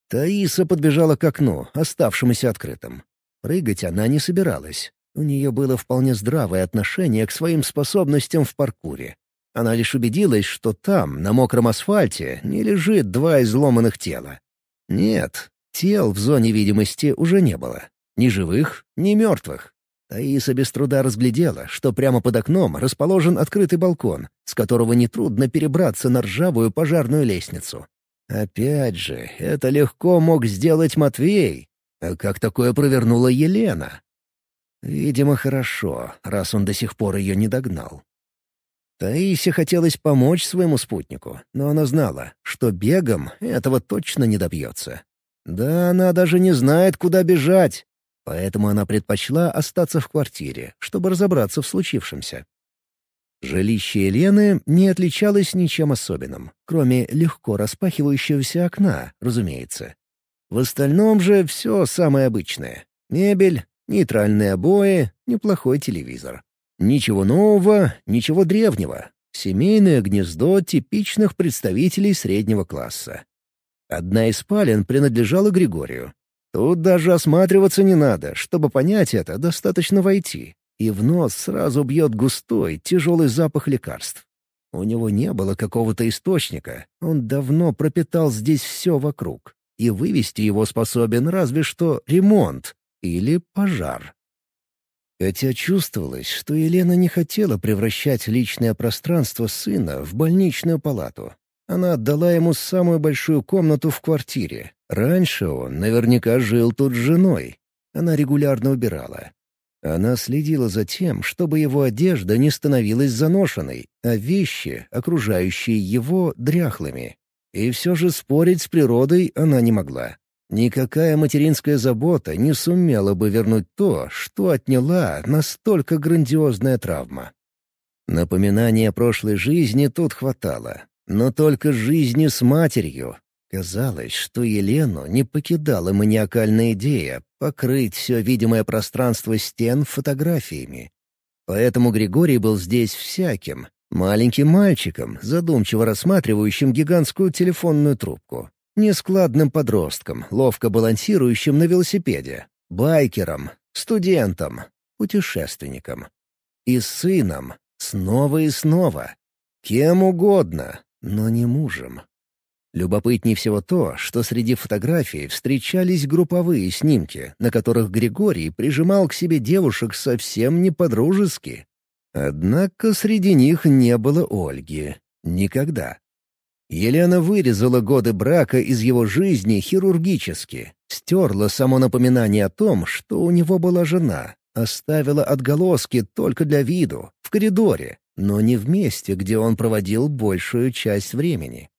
Таиса подбежала к окну, оставшемуся открытым. Прыгать она не собиралась. У нее было вполне здравое отношение к своим способностям в паркуре. Она лишь убедилась, что там, на мокром асфальте, не лежит два изломанных тела. Нет, тел в зоне видимости уже не было. Ни живых, ни мертвых. Таиса без труда разглядела, что прямо под окном расположен открытый балкон, с которого нетрудно перебраться на ржавую пожарную лестницу. Опять же, это легко мог сделать Матвей. А как такое провернула Елена? Видимо, хорошо, раз он до сих пор ее не догнал. Таисе хотелось помочь своему спутнику, но она знала, что бегом этого точно не добьется. Да она даже не знает, куда бежать, поэтому она предпочла остаться в квартире, чтобы разобраться в случившемся. Жилище Елены не отличалось ничем особенным, кроме легко распахивающегося окна, разумеется. В остальном же все самое обычное. Мебель, нейтральные обои, неплохой телевизор. Ничего нового, ничего древнего. Семейное гнездо типичных представителей среднего класса. Одна из спален принадлежала Григорию. Тут даже осматриваться не надо, чтобы понять это, достаточно войти. И в нос сразу бьет густой, тяжелый запах лекарств. У него не было какого-то источника, он давно пропитал здесь все вокруг. И вывести его способен разве что ремонт или пожар. Хотя чувствовалось, что Елена не хотела превращать личное пространство сына в больничную палату. Она отдала ему самую большую комнату в квартире. Раньше он наверняка жил тут с женой. Она регулярно убирала. Она следила за тем, чтобы его одежда не становилась заношенной, а вещи, окружающие его, дряхлыми. И все же спорить с природой она не могла. Никакая материнская забота не сумела бы вернуть то, что отняла настолько грандиозная травма. Напоминания прошлой жизни тут хватало, но только жизни с матерью. Казалось, что Елену не покидала маниакальная идея покрыть все видимое пространство стен фотографиями. Поэтому Григорий был здесь всяким, маленьким мальчиком, задумчиво рассматривающим гигантскую телефонную трубку нескладным подростком, ловко балансирующим на велосипеде, байкером, студентом, путешественником. И сыном, снова и снова. Кем угодно, но не мужем. Любопытнее всего то, что среди фотографий встречались групповые снимки, на которых Григорий прижимал к себе девушек совсем не по-дружески. Однако среди них не было Ольги. Никогда. Елена вырезала годы брака из его жизни хирургически, стерла само напоминание о том, что у него была жена, оставила отголоски только для виду, в коридоре, но не в месте, где он проводил большую часть времени.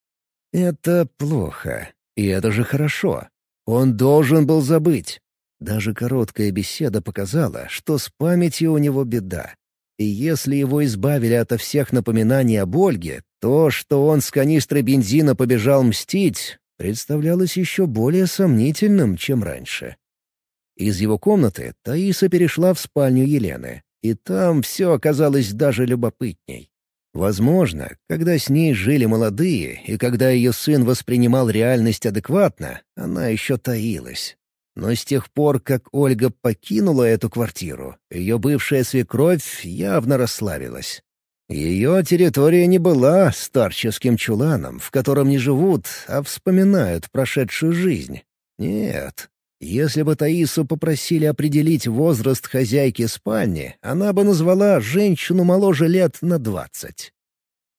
Это плохо, и это же хорошо. Он должен был забыть. Даже короткая беседа показала, что с памятью у него беда. И если его избавили ото всех напоминаний об Ольге, то, что он с канистрой бензина побежал мстить, представлялось еще более сомнительным, чем раньше. Из его комнаты Таиса перешла в спальню Елены, и там все оказалось даже любопытней. Возможно, когда с ней жили молодые, и когда ее сын воспринимал реальность адекватно, она еще таилась. Но с тех пор, как Ольга покинула эту квартиру, ее бывшая свекровь явно расслабилась. Ее территория не была старческим чуланом, в котором не живут, а вспоминают прошедшую жизнь. Нет. Если бы Таису попросили определить возраст хозяйки спальни, она бы назвала женщину моложе лет на двадцать.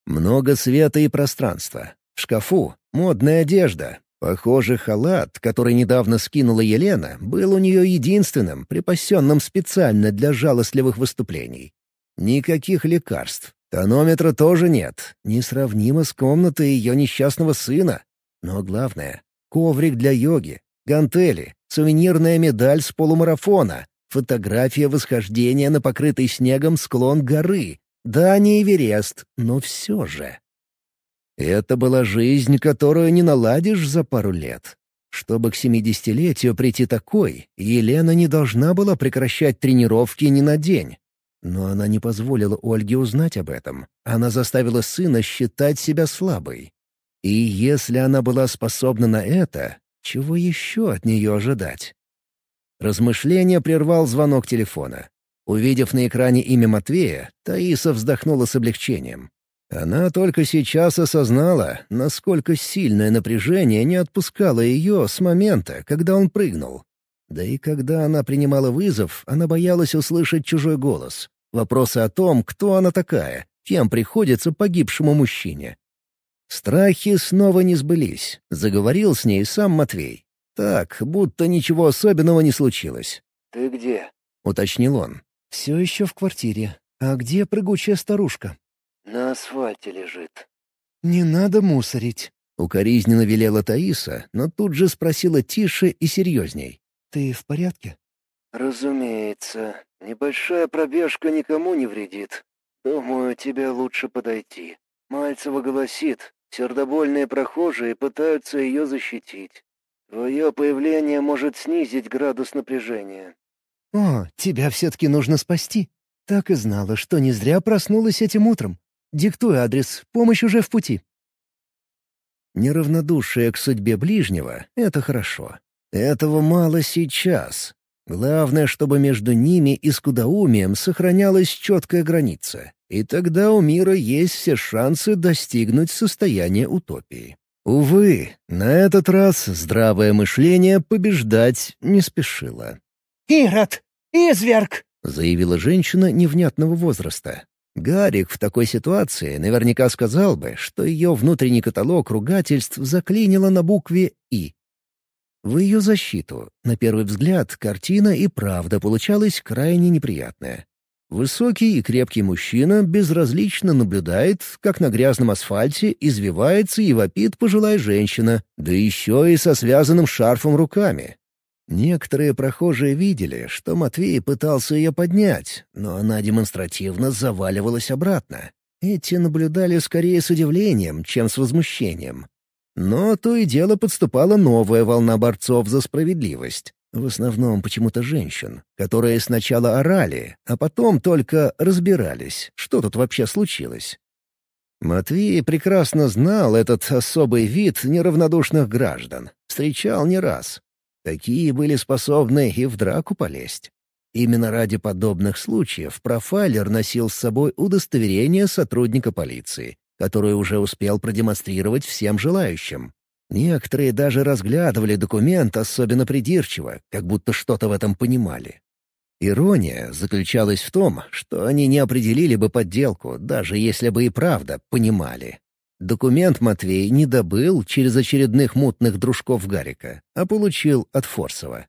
Много света и пространства. В шкафу — модная одежда, Похоже, халат, который недавно скинула Елена, был у нее единственным, припасенным специально для жалостливых выступлений. Никаких лекарств. Тонометра тоже нет, несравнимо с комнатой ее несчастного сына. Но главное — коврик для йоги, гантели, сувенирная медаль с полумарафона, фотография восхождения на покрытый снегом склон горы. Да, не Эверест, но все же. Это была жизнь, которую не наладишь за пару лет. Чтобы к семидесятилетию прийти такой, Елена не должна была прекращать тренировки ни на день. Но она не позволила Ольге узнать об этом. Она заставила сына считать себя слабой. И если она была способна на это, чего еще от нее ожидать? Размышление прервал звонок телефона. Увидев на экране имя Матвея, Таиса вздохнула с облегчением. Она только сейчас осознала, насколько сильное напряжение не отпускало ее с момента, когда он прыгнул. Да и когда она принимала вызов, она боялась услышать чужой голос. Вопросы о том, кто она такая, кем приходится погибшему мужчине. Страхи снова не сбылись. Заговорил с ней сам Матвей. Так, будто ничего особенного не случилось. «Ты где?» — уточнил он. «Все еще в квартире. А где прыгучая старушка?» «На асфальте лежит». «Не надо мусорить», — укоризненно велела Таиса, но тут же спросила тише и серьезней. «Ты в порядке?» «Разумеется. Небольшая пробежка никому не вредит. Думаю, тебе лучше подойти. Мальцева голосит, Сердобольные прохожие пытаются ее защитить. Твое появление может снизить градус напряжения. «О, тебя все-таки нужно спасти. Так и знала, что не зря проснулась этим утром. Диктуй адрес, помощь уже в пути». Неравнодушие к судьбе ближнего — это хорошо. Этого мало сейчас. Главное, чтобы между ними и скудоумием сохранялась четкая граница. И тогда у мира есть все шансы достигнуть состояния утопии. Увы, на этот раз здравое мышление побеждать не спешило. «Ирод! Изверг!» — заявила женщина невнятного возраста. Гарик в такой ситуации наверняка сказал бы, что ее внутренний каталог ругательств заклинило на букве «И». В ее защиту, на первый взгляд, картина и правда получалась крайне неприятная. Высокий и крепкий мужчина безразлично наблюдает, как на грязном асфальте извивается и вопит пожилая женщина, да еще и со связанным шарфом руками. Некоторые прохожие видели, что Матвей пытался ее поднять, но она демонстративно заваливалась обратно. Эти наблюдали скорее с удивлением, чем с возмущением. Но то и дело подступала новая волна борцов за справедливость. В основном почему-то женщин, которые сначала орали, а потом только разбирались, что тут вообще случилось. Матвей прекрасно знал этот особый вид неравнодушных граждан, встречал не раз. Такие были способны и в драку полезть. Именно ради подобных случаев профайлер носил с собой удостоверение сотрудника полиции, которое уже успел продемонстрировать всем желающим. Некоторые даже разглядывали документ особенно придирчиво, как будто что-то в этом понимали. Ирония заключалась в том, что они не определили бы подделку, даже если бы и правда понимали. Документ Матвей не добыл через очередных мутных дружков Гарика, а получил от Форсова.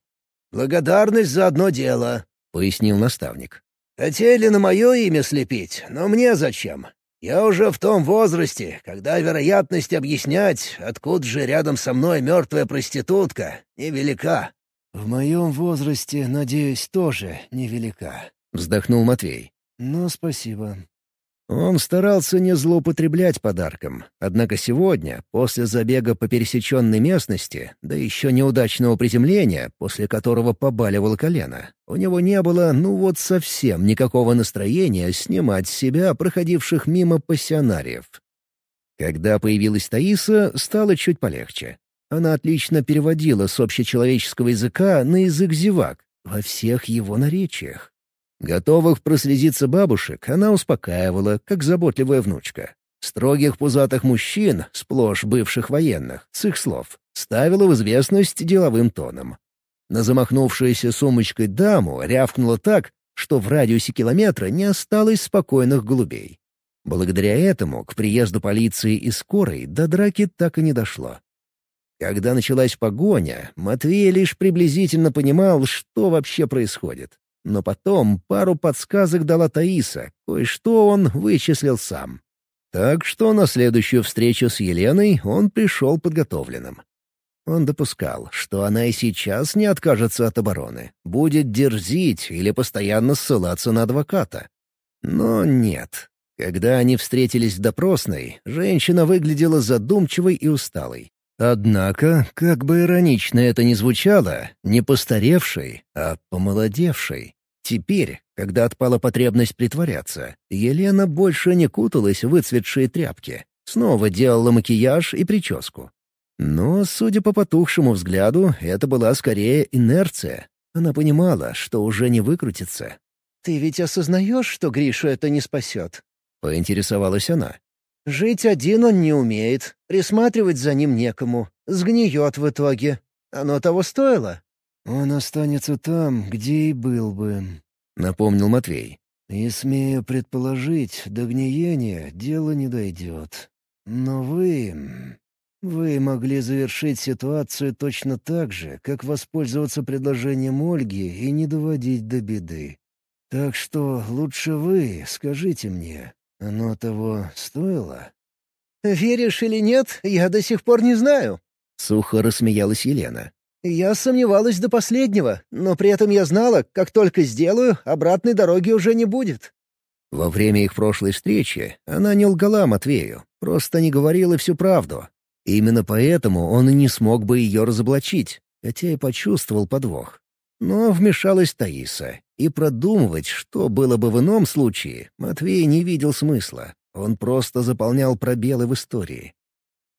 «Благодарность за одно дело», — пояснил наставник. «Хотели на мое имя слепить, но мне зачем? Я уже в том возрасте, когда вероятность объяснять, откуда же рядом со мной мертвая проститутка, невелика». «В моем возрасте, надеюсь, тоже невелика», — вздохнул Матвей. «Но спасибо. Он старался не злоупотреблять подарком, однако сегодня, после забега по пересеченной местности, да еще неудачного приземления, после которого побаливало колено, у него не было, ну вот совсем никакого настроения снимать с себя проходивших мимо пассионариев. Когда появилась Таиса, стало чуть полегче. Она отлично переводила с общечеловеческого языка на язык зевак во всех его наречиях. Готовых прослезиться бабушек она успокаивала, как заботливая внучка. Строгих пузатых мужчин, сплошь бывших военных, с их слов, ставила в известность деловым тоном. На замахнувшуюся сумочкой даму рявкнула так, что в радиусе километра не осталось спокойных голубей. Благодаря этому к приезду полиции и скорой до драки так и не дошло. Когда началась погоня, Матвей лишь приблизительно понимал, что вообще происходит. Но потом пару подсказок дала Таиса, кое-что он вычислил сам. Так что на следующую встречу с Еленой он пришел подготовленным. Он допускал, что она и сейчас не откажется от обороны, будет дерзить или постоянно ссылаться на адвоката. Но нет. Когда они встретились в допросной, женщина выглядела задумчивой и усталой. Однако, как бы иронично это ни звучало, не постаревший, а помолодевший. Теперь, когда отпала потребность притворяться, Елена больше не куталась в выцветшие тряпки, снова делала макияж и прическу. Но, судя по потухшему взгляду, это была скорее инерция. Она понимала, что уже не выкрутится. «Ты ведь осознаешь, что Гришу это не спасет?» — поинтересовалась она. Жить один он не умеет, присматривать за ним некому, сгниет в итоге. Оно того стоило?» «Он останется там, где и был бы», — напомнил Матвей. «И, смею предположить, до гниения дело не дойдет. Но вы... Вы могли завершить ситуацию точно так же, как воспользоваться предложением Ольги и не доводить до беды. Так что лучше вы скажите мне, оно того стоило? «Веришь или нет, я до сих пор не знаю». Сухо рассмеялась Елена. «Я сомневалась до последнего, но при этом я знала, как только сделаю, обратной дороги уже не будет». Во время их прошлой встречи она не лгала Матвею, просто не говорила всю правду. Именно поэтому он и не смог бы ее разоблачить, хотя и почувствовал подвох. Но вмешалась Таиса, и продумывать, что было бы в ином случае, Матвей не видел смысла. Он просто заполнял пробелы в истории.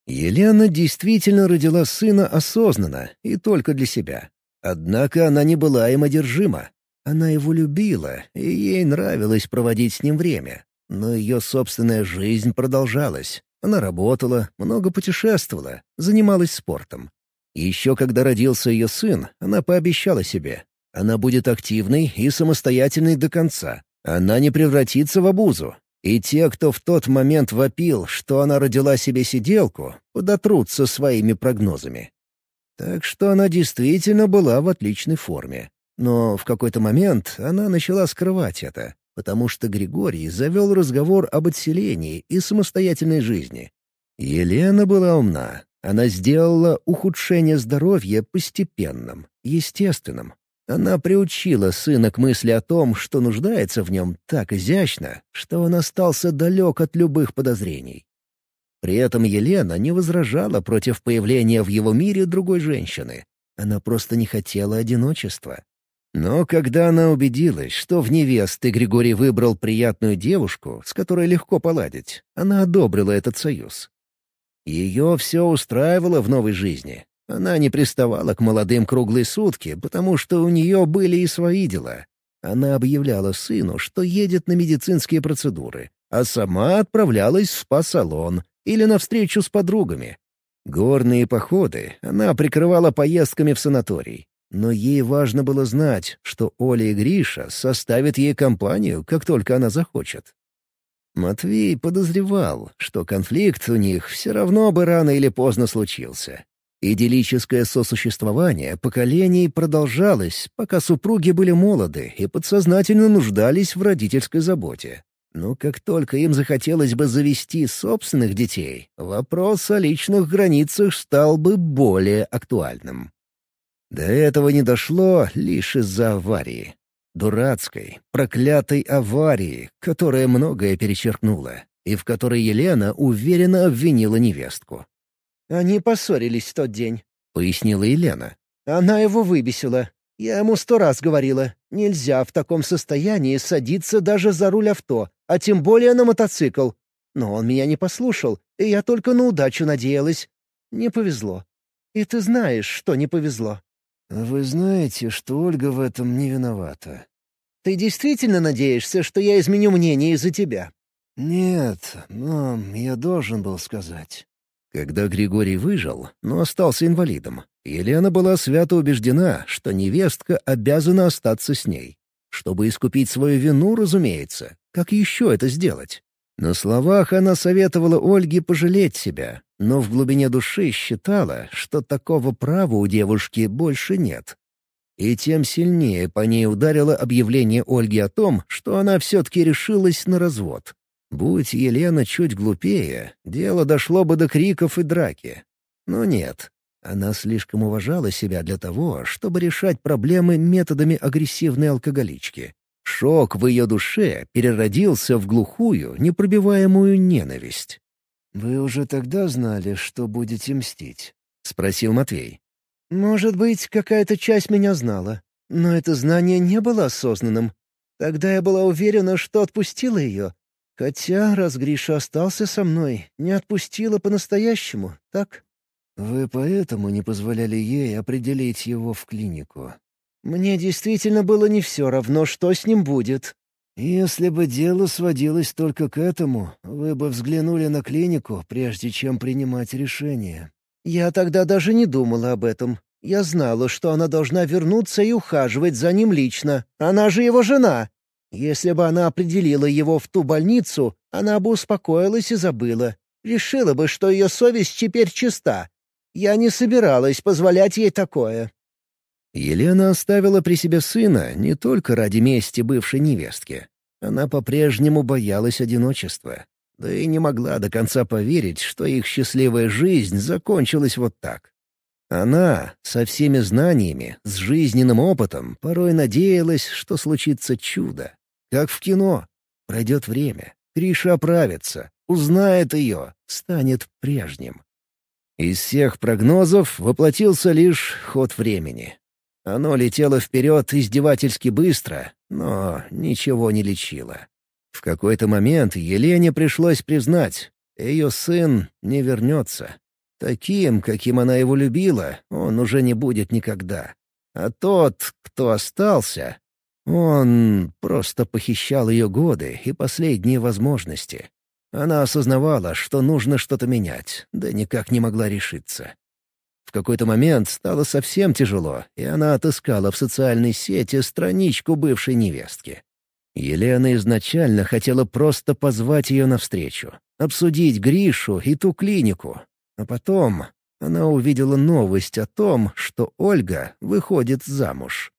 Елена действительно родила сына осознанно и только для себя. Однако она не была им одержима. Она его любила, и ей нравилось проводить с ним время. Но ее собственная жизнь продолжалась. Она работала, много путешествовала, занималась спортом. Еще когда родился ее сын, она пообещала себе. Она будет активной и самостоятельной до конца. Она не превратится в обузу. И те, кто в тот момент вопил, что она родила себе сиделку, подотрутся своими прогнозами. Так что она действительно была в отличной форме. Но в какой-то момент она начала скрывать это, потому что Григорий завел разговор об отселении и самостоятельной жизни. Елена была умна, она сделала ухудшение здоровья постепенным, естественным. Она приучила сына к мысли о том, что нуждается в нем так изящно, что он остался далек от любых подозрений. При этом Елена не возражала против появления в его мире другой женщины. Она просто не хотела одиночества. Но когда она убедилась, что в невесты Григорий выбрал приятную девушку, с которой легко поладить, она одобрила этот союз. Ее все устраивало в новой жизни. Она не приставала к молодым круглые сутки, потому что у нее были и свои дела. Она объявляла сыну, что едет на медицинские процедуры, а сама отправлялась в спа-салон или на встречу с подругами. Горные походы она прикрывала поездками в санаторий. Но ей важно было знать, что Оля и Гриша составят ей компанию, как только она захочет. Матвей подозревал, что конфликт у них все равно бы рано или поздно случился. Идиллическое сосуществование поколений продолжалось, пока супруги были молоды и подсознательно нуждались в родительской заботе. Но как только им захотелось бы завести собственных детей, вопрос о личных границах стал бы более актуальным. До этого не дошло лишь из-за аварии. Дурацкой, проклятой аварии, которая многое перечеркнула, и в которой Елена уверенно обвинила невестку. «Они поссорились в тот день», — пояснила Елена. «Она его выбесила. Я ему сто раз говорила, нельзя в таком состоянии садиться даже за руль авто, а тем более на мотоцикл. Но он меня не послушал, и я только на удачу надеялась. Не повезло. И ты знаешь, что не повезло. «Вы знаете, что Ольга в этом не виновата». «Ты действительно надеешься, что я изменю мнение из-за тебя?» «Нет, но я должен был сказать». Когда Григорий выжил, но остался инвалидом, Елена была свято убеждена, что невестка обязана остаться с ней. Чтобы искупить свою вину, разумеется. Как еще это сделать? На словах она советовала Ольге пожалеть себя, но в глубине души считала, что такого права у девушки больше нет. И тем сильнее по ней ударило объявление Ольги о том, что она все-таки решилась на развод. Будь Елена чуть глупее, дело дошло бы до криков и драки. Но нет, она слишком уважала себя для того, чтобы решать проблемы методами агрессивной алкоголички. Шок в ее душе переродился в глухую, непробиваемую ненависть. «Вы уже тогда знали, что будете мстить?» спросил Матвей. «Может быть, какая-то часть меня знала, но это знание не было осознанным. Тогда я была уверена, что отпустила ее. Хотя, раз Гриша остался со мной, не отпустила по-настоящему, так?» «Вы поэтому не позволяли ей определить его в клинику?» «Мне действительно было не все равно, что с ним будет. Если бы дело сводилось только к этому, вы бы взглянули на клинику, прежде чем принимать решение. Я тогда даже не думала об этом. Я знала, что она должна вернуться и ухаживать за ним лично. Она же его жена. Если бы она определила его в ту больницу, она бы успокоилась и забыла. Решила бы, что ее совесть теперь чиста. Я не собиралась позволять ей такое. Елена оставила при себе сына не только ради мести бывшей невестки. Она по-прежнему боялась одиночества. Да и не могла до конца поверить, что их счастливая жизнь закончилась вот так. Она, со всеми знаниями, с жизненным опытом, порой надеялась, что случится чудо. Как в кино. Пройдет время, Криша оправится, узнает ее, станет прежним. Из всех прогнозов воплотился лишь ход времени. Оно летело вперед издевательски быстро, но ничего не лечило. В какой-то момент Елене пришлось признать, ее сын не вернется. Таким, каким она его любила, он уже не будет никогда. А тот, кто остался, он просто похищал ее годы и последние возможности. Она осознавала, что нужно что-то менять, да никак не могла решиться. В какой-то момент стало совсем тяжело, и она отыскала в социальной сети страничку бывшей невестки. Елена изначально хотела просто позвать ее навстречу, обсудить Гришу и ту клинику. А потом она увидела новость о том, что Ольга выходит замуж.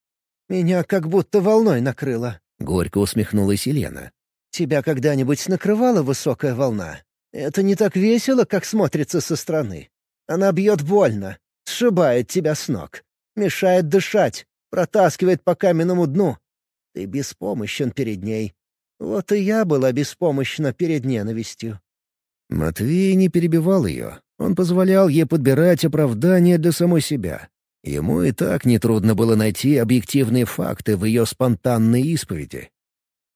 «Меня как будто волной накрыло», — горько усмехнулась Елена. «Тебя когда-нибудь накрывала высокая волна? Это не так весело, как смотрится со стороны. Она бьет больно, сшибает тебя с ног, мешает дышать, протаскивает по каменному дну. Ты беспомощен перед ней. Вот и я была беспомощна перед ненавистью». Матвей не перебивал ее. Он позволял ей подбирать оправдания для самой себя. Ему и так нетрудно было найти объективные факты в ее спонтанной исповеди.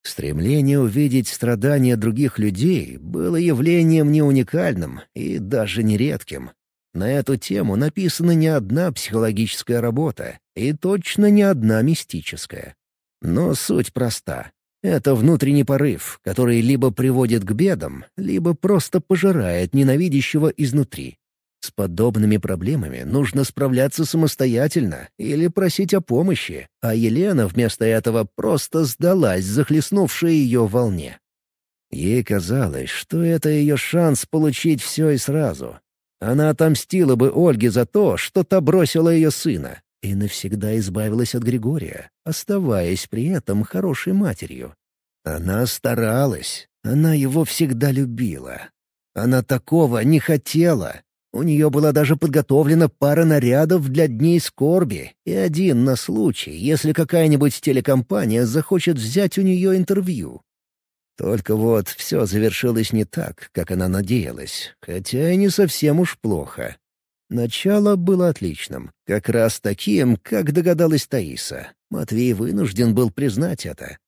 Стремление увидеть страдания других людей было явлением не уникальным и даже нередким. На эту тему написана не одна психологическая работа и точно не одна мистическая. Но суть проста. Это внутренний порыв, который либо приводит к бедам, либо просто пожирает ненавидящего изнутри. С подобными проблемами нужно справляться самостоятельно или просить о помощи, а Елена вместо этого просто сдалась захлестнувшей ее волне. Ей казалось, что это ее шанс получить все и сразу. Она отомстила бы Ольге за то, что та бросила ее сына, и навсегда избавилась от Григория, оставаясь при этом хорошей матерью. Она старалась, она его всегда любила. Она такого не хотела. У нее была даже подготовлена пара нарядов для дней скорби и один на случай, если какая-нибудь телекомпания захочет взять у нее интервью. Только вот все завершилось не так, как она надеялась, хотя и не совсем уж плохо. Начало было отличным, как раз таким, как догадалась Таиса. Матвей вынужден был признать это.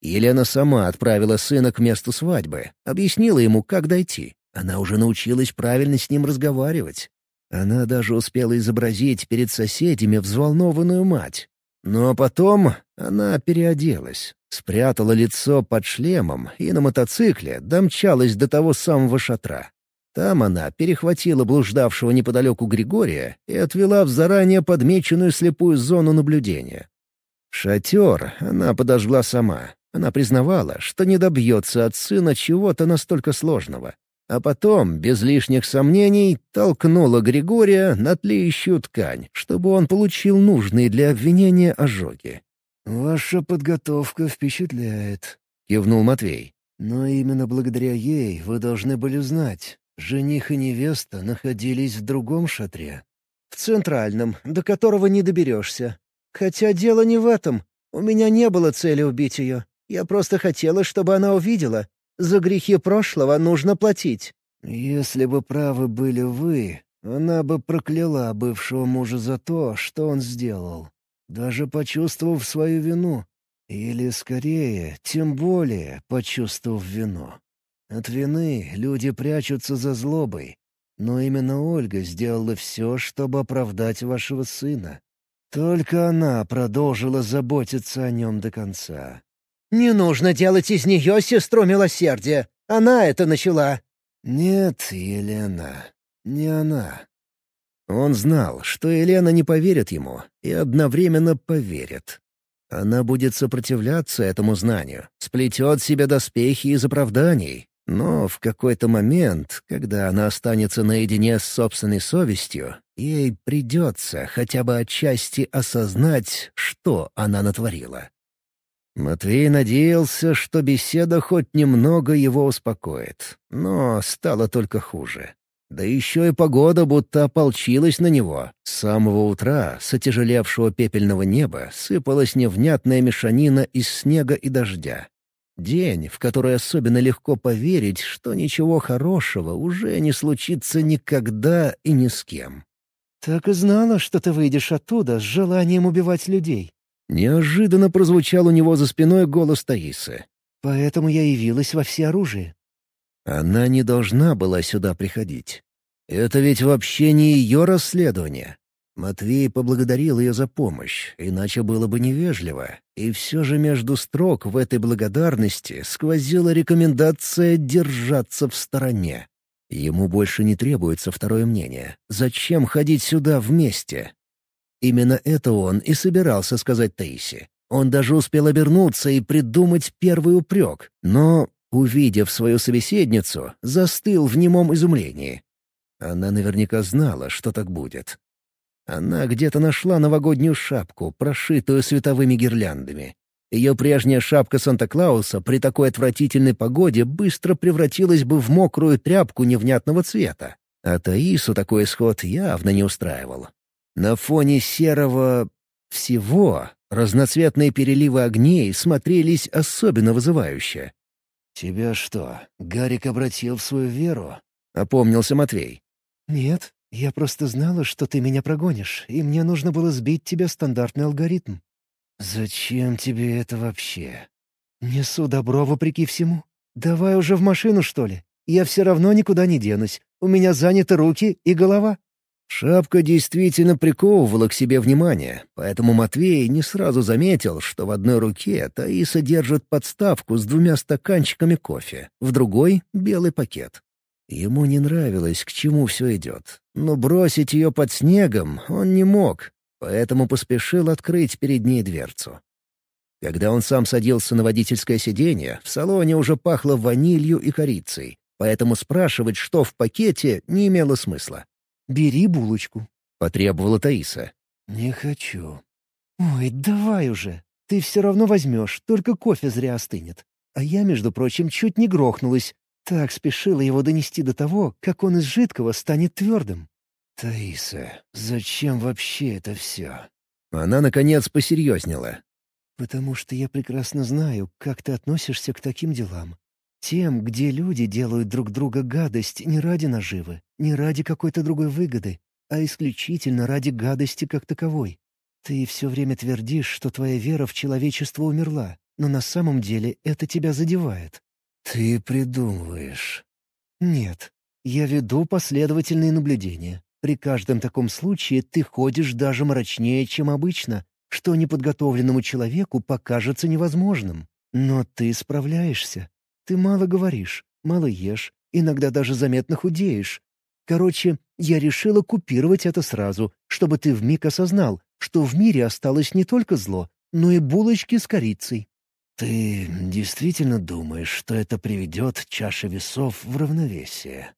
Елена сама отправила сына к месту свадьбы, объяснила ему, как дойти. Она уже научилась правильно с ним разговаривать. Она даже успела изобразить перед соседями взволнованную мать. Но потом она переоделась, спрятала лицо под шлемом и на мотоцикле домчалась до того самого шатра. Там она перехватила блуждавшего неподалеку Григория и отвела в заранее подмеченную слепую зону наблюдения. Шатер она подожгла сама. Она признавала, что не добьется от сына чего-то настолько сложного. А потом, без лишних сомнений, толкнула Григория на тлеющую ткань, чтобы он получил нужные для обвинения ожоги. «Ваша подготовка впечатляет», — кивнул Матвей. «Но именно благодаря ей вы должны были знать, Жених и невеста находились в другом шатре. В центральном, до которого не доберешься. Хотя дело не в этом. У меня не было цели убить ее. Я просто хотела, чтобы она увидела. За грехи прошлого нужно платить. Если бы правы были вы, Она бы прокляла бывшего мужа за то, что он сделал, даже почувствовав свою вину. Или, скорее, тем более, почувствовав вину. От вины люди прячутся за злобой, но именно Ольга сделала все, чтобы оправдать вашего сына. Только она продолжила заботиться о нем до конца. «Не нужно делать из нее сестру милосердия. Она это начала». «Нет, Елена, не она». Он знал, что Елена не поверит ему и одновременно поверит. Она будет сопротивляться этому знанию, сплетет себе доспехи из оправданий, но в какой-то момент, когда она останется наедине с собственной совестью, ей придется хотя бы отчасти осознать, что она натворила. Матвей надеялся, что беседа хоть немного его успокоит, но стало только хуже. Да еще и погода будто ополчилась на него. С самого утра с отяжелевшего пепельного неба сыпалась невнятная мешанина из снега и дождя. День, в который особенно легко поверить, что ничего хорошего уже не случится никогда и ни с кем. «Так и знала, что ты выйдешь оттуда с желанием убивать людей». Неожиданно прозвучал у него за спиной голос Таисы. «Поэтому я явилась во всеоружии». Она не должна была сюда приходить. Это ведь вообще не ее расследование. Матвей поблагодарил ее за помощь, иначе было бы невежливо. И все же между строк в этой благодарности сквозила рекомендация держаться в стороне. Ему больше не требуется второе мнение. Зачем ходить сюда вместе? Именно это он и собирался сказать Таисе. Он даже успел обернуться и придумать первый упрек, но, увидев свою собеседницу, застыл в немом изумлении. Она наверняка знала, что так будет. Она где-то нашла новогоднюю шапку, прошитую световыми гирляндами. Ее прежняя шапка Санта-Клауса при такой отвратительной погоде быстро превратилась бы в мокрую тряпку невнятного цвета. А Таису такой исход явно не устраивал. На фоне серого... всего разноцветные переливы огней смотрелись особенно вызывающе. «Тебя что, Гарик обратил в свою веру?» — опомнился Матвей. «Нет, я просто знала, что ты меня прогонишь, и мне нужно было сбить тебе стандартный алгоритм». «Зачем тебе это вообще?» «Несу добро вопреки всему. Давай уже в машину, что ли? Я все равно никуда не денусь. У меня заняты руки и голова». Шапка действительно приковывала к себе внимание, поэтому Матвей не сразу заметил, что в одной руке Таиса держит подставку с двумя стаканчиками кофе, в другой — белый пакет. Ему не нравилось, к чему все идет, но бросить ее под снегом он не мог, поэтому поспешил открыть перед ней дверцу. Когда он сам садился на водительское сиденье, в салоне уже пахло ванилью и корицей, поэтому спрашивать, что в пакете, не имело смысла. «Бери булочку», — потребовала Таиса. «Не хочу». «Ой, давай уже. Ты все равно возьмешь, только кофе зря остынет. А я, между прочим, чуть не грохнулась, так спешила его донести до того, как он из жидкого станет твердым. «Таиса, зачем вообще это все?» Она, наконец, посерьезнела. «Потому что я прекрасно знаю, как ты относишься к таким делам. Тем, где люди делают друг друга гадость не ради наживы, не ради какой-то другой выгоды, а исключительно ради гадости как таковой. Ты все время твердишь, что твоя вера в человечество умерла, но на самом деле это тебя задевает. «Ты придумываешь». «Нет. Я веду последовательные наблюдения. При каждом таком случае ты ходишь даже мрачнее, чем обычно, что неподготовленному человеку покажется невозможным. Но ты справляешься. Ты мало говоришь, мало ешь, иногда даже заметно худеешь. Короче, я решила купировать это сразу, чтобы ты вмиг осознал, что в мире осталось не только зло, но и булочки с корицей. «Ты действительно думаешь, что это приведет чаши весов в равновесие?»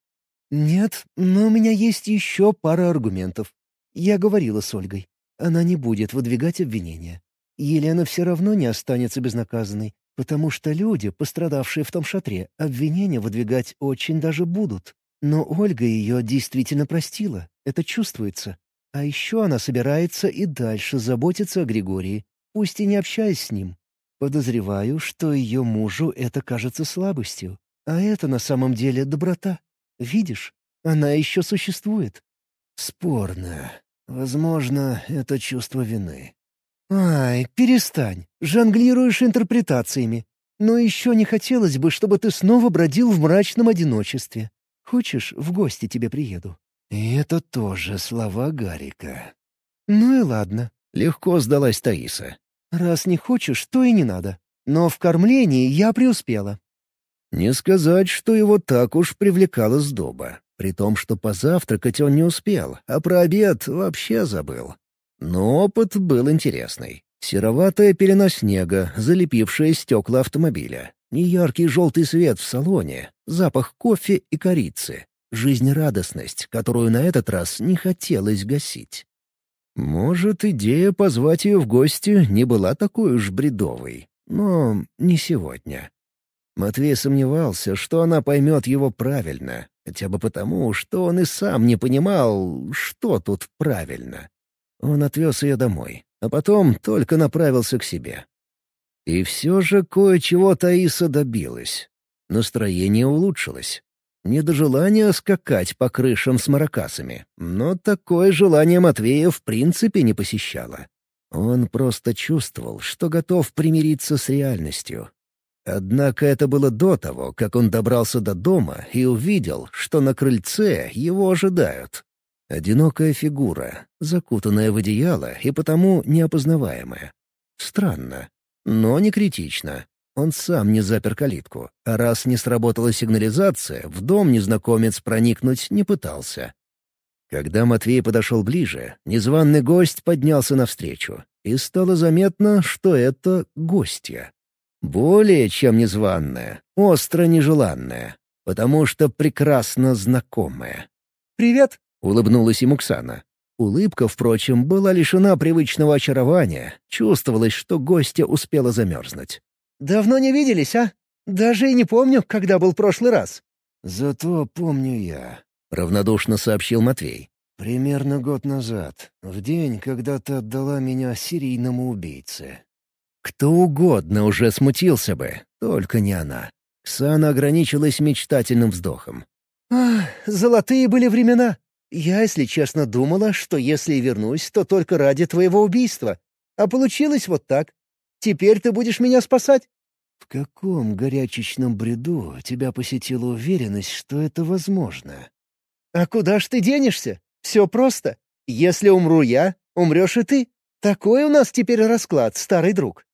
«Нет, но у меня есть еще пара аргументов. Я говорила с Ольгой. Она не будет выдвигать обвинения. Елена все равно не останется безнаказанной, потому что люди, пострадавшие в том шатре, обвинения выдвигать очень даже будут. Но Ольга ее действительно простила, это чувствуется. А еще она собирается и дальше заботиться о Григории, пусть и не общаясь с ним. Подозреваю, что ее мужу это кажется слабостью, а это на самом деле доброта. Видишь, она еще существует. Спорно. Возможно, это чувство вины. «Ай, перестань. Жонглируешь интерпретациями. Но еще не хотелось бы, чтобы ты снова бродил в мрачном одиночестве. Хочешь, в гости тебе приеду?» И это тоже слова Гарика. «Ну и ладно». Легко сдалась Таиса. «Раз не хочешь, то и не надо. Но в кормлении я преуспела». Не сказать, что его так уж привлекала сдоба. При том, что позавтракать он не успел, а про обед вообще забыл. Но опыт был интересный. Сероватая пелена снега, залепившая стекла автомобиля. Неяркий желтый свет в салоне, запах кофе и корицы. Жизнерадостность, которую на этот раз не хотелось гасить. Может, идея позвать ее в гости не была такой уж бредовой. Но не сегодня. Матвей сомневался, что она поймет его правильно, хотя бы потому, что он и сам не понимал, что тут правильно. Он отвез ее домой, а потом только направился к себе. И все же кое-чего Таиса добилась. Настроение улучшилось. Не до желания скакать по крышам с маракасами, но такое желание Матвея в принципе не посещало. Он просто чувствовал, что готов примириться с реальностью. Однако это было до того, как он добрался до дома и увидел, что на крыльце его ожидают. Одинокая фигура, закутанная в одеяло и потому неопознаваемая. Странно, но не критично. Он сам не запер калитку, а раз не сработала сигнализация, в дом незнакомец проникнуть не пытался. Когда Матвей подошел ближе, незваный гость поднялся навстречу, и стало заметно, что это гостья. Более чем незваная, остро нежеланная, потому что прекрасно знакомая. «Привет!» — улыбнулась ему Ксана. Улыбка, впрочем, была лишена привычного очарования. Чувствовалось, что гостья успела замерзнуть. «Давно не виделись, а? Даже и не помню, когда был прошлый раз». «Зато помню я», — равнодушно сообщил Матвей. «Примерно год назад, в день, когда ты отдала меня серийному убийце. Кто угодно уже смутился бы, только не она. Ксана ограничилась мечтательным вздохом. «Ах, золотые были времена. Я, если честно, думала, что если и вернусь, то только ради твоего убийства. А получилось вот так. Теперь ты будешь меня спасать?» «В каком горячечном бреду тебя посетила уверенность, что это возможно?» «А куда ж ты денешься? Все просто. Если умру я, умрешь и ты. Такой у нас теперь расклад, старый друг».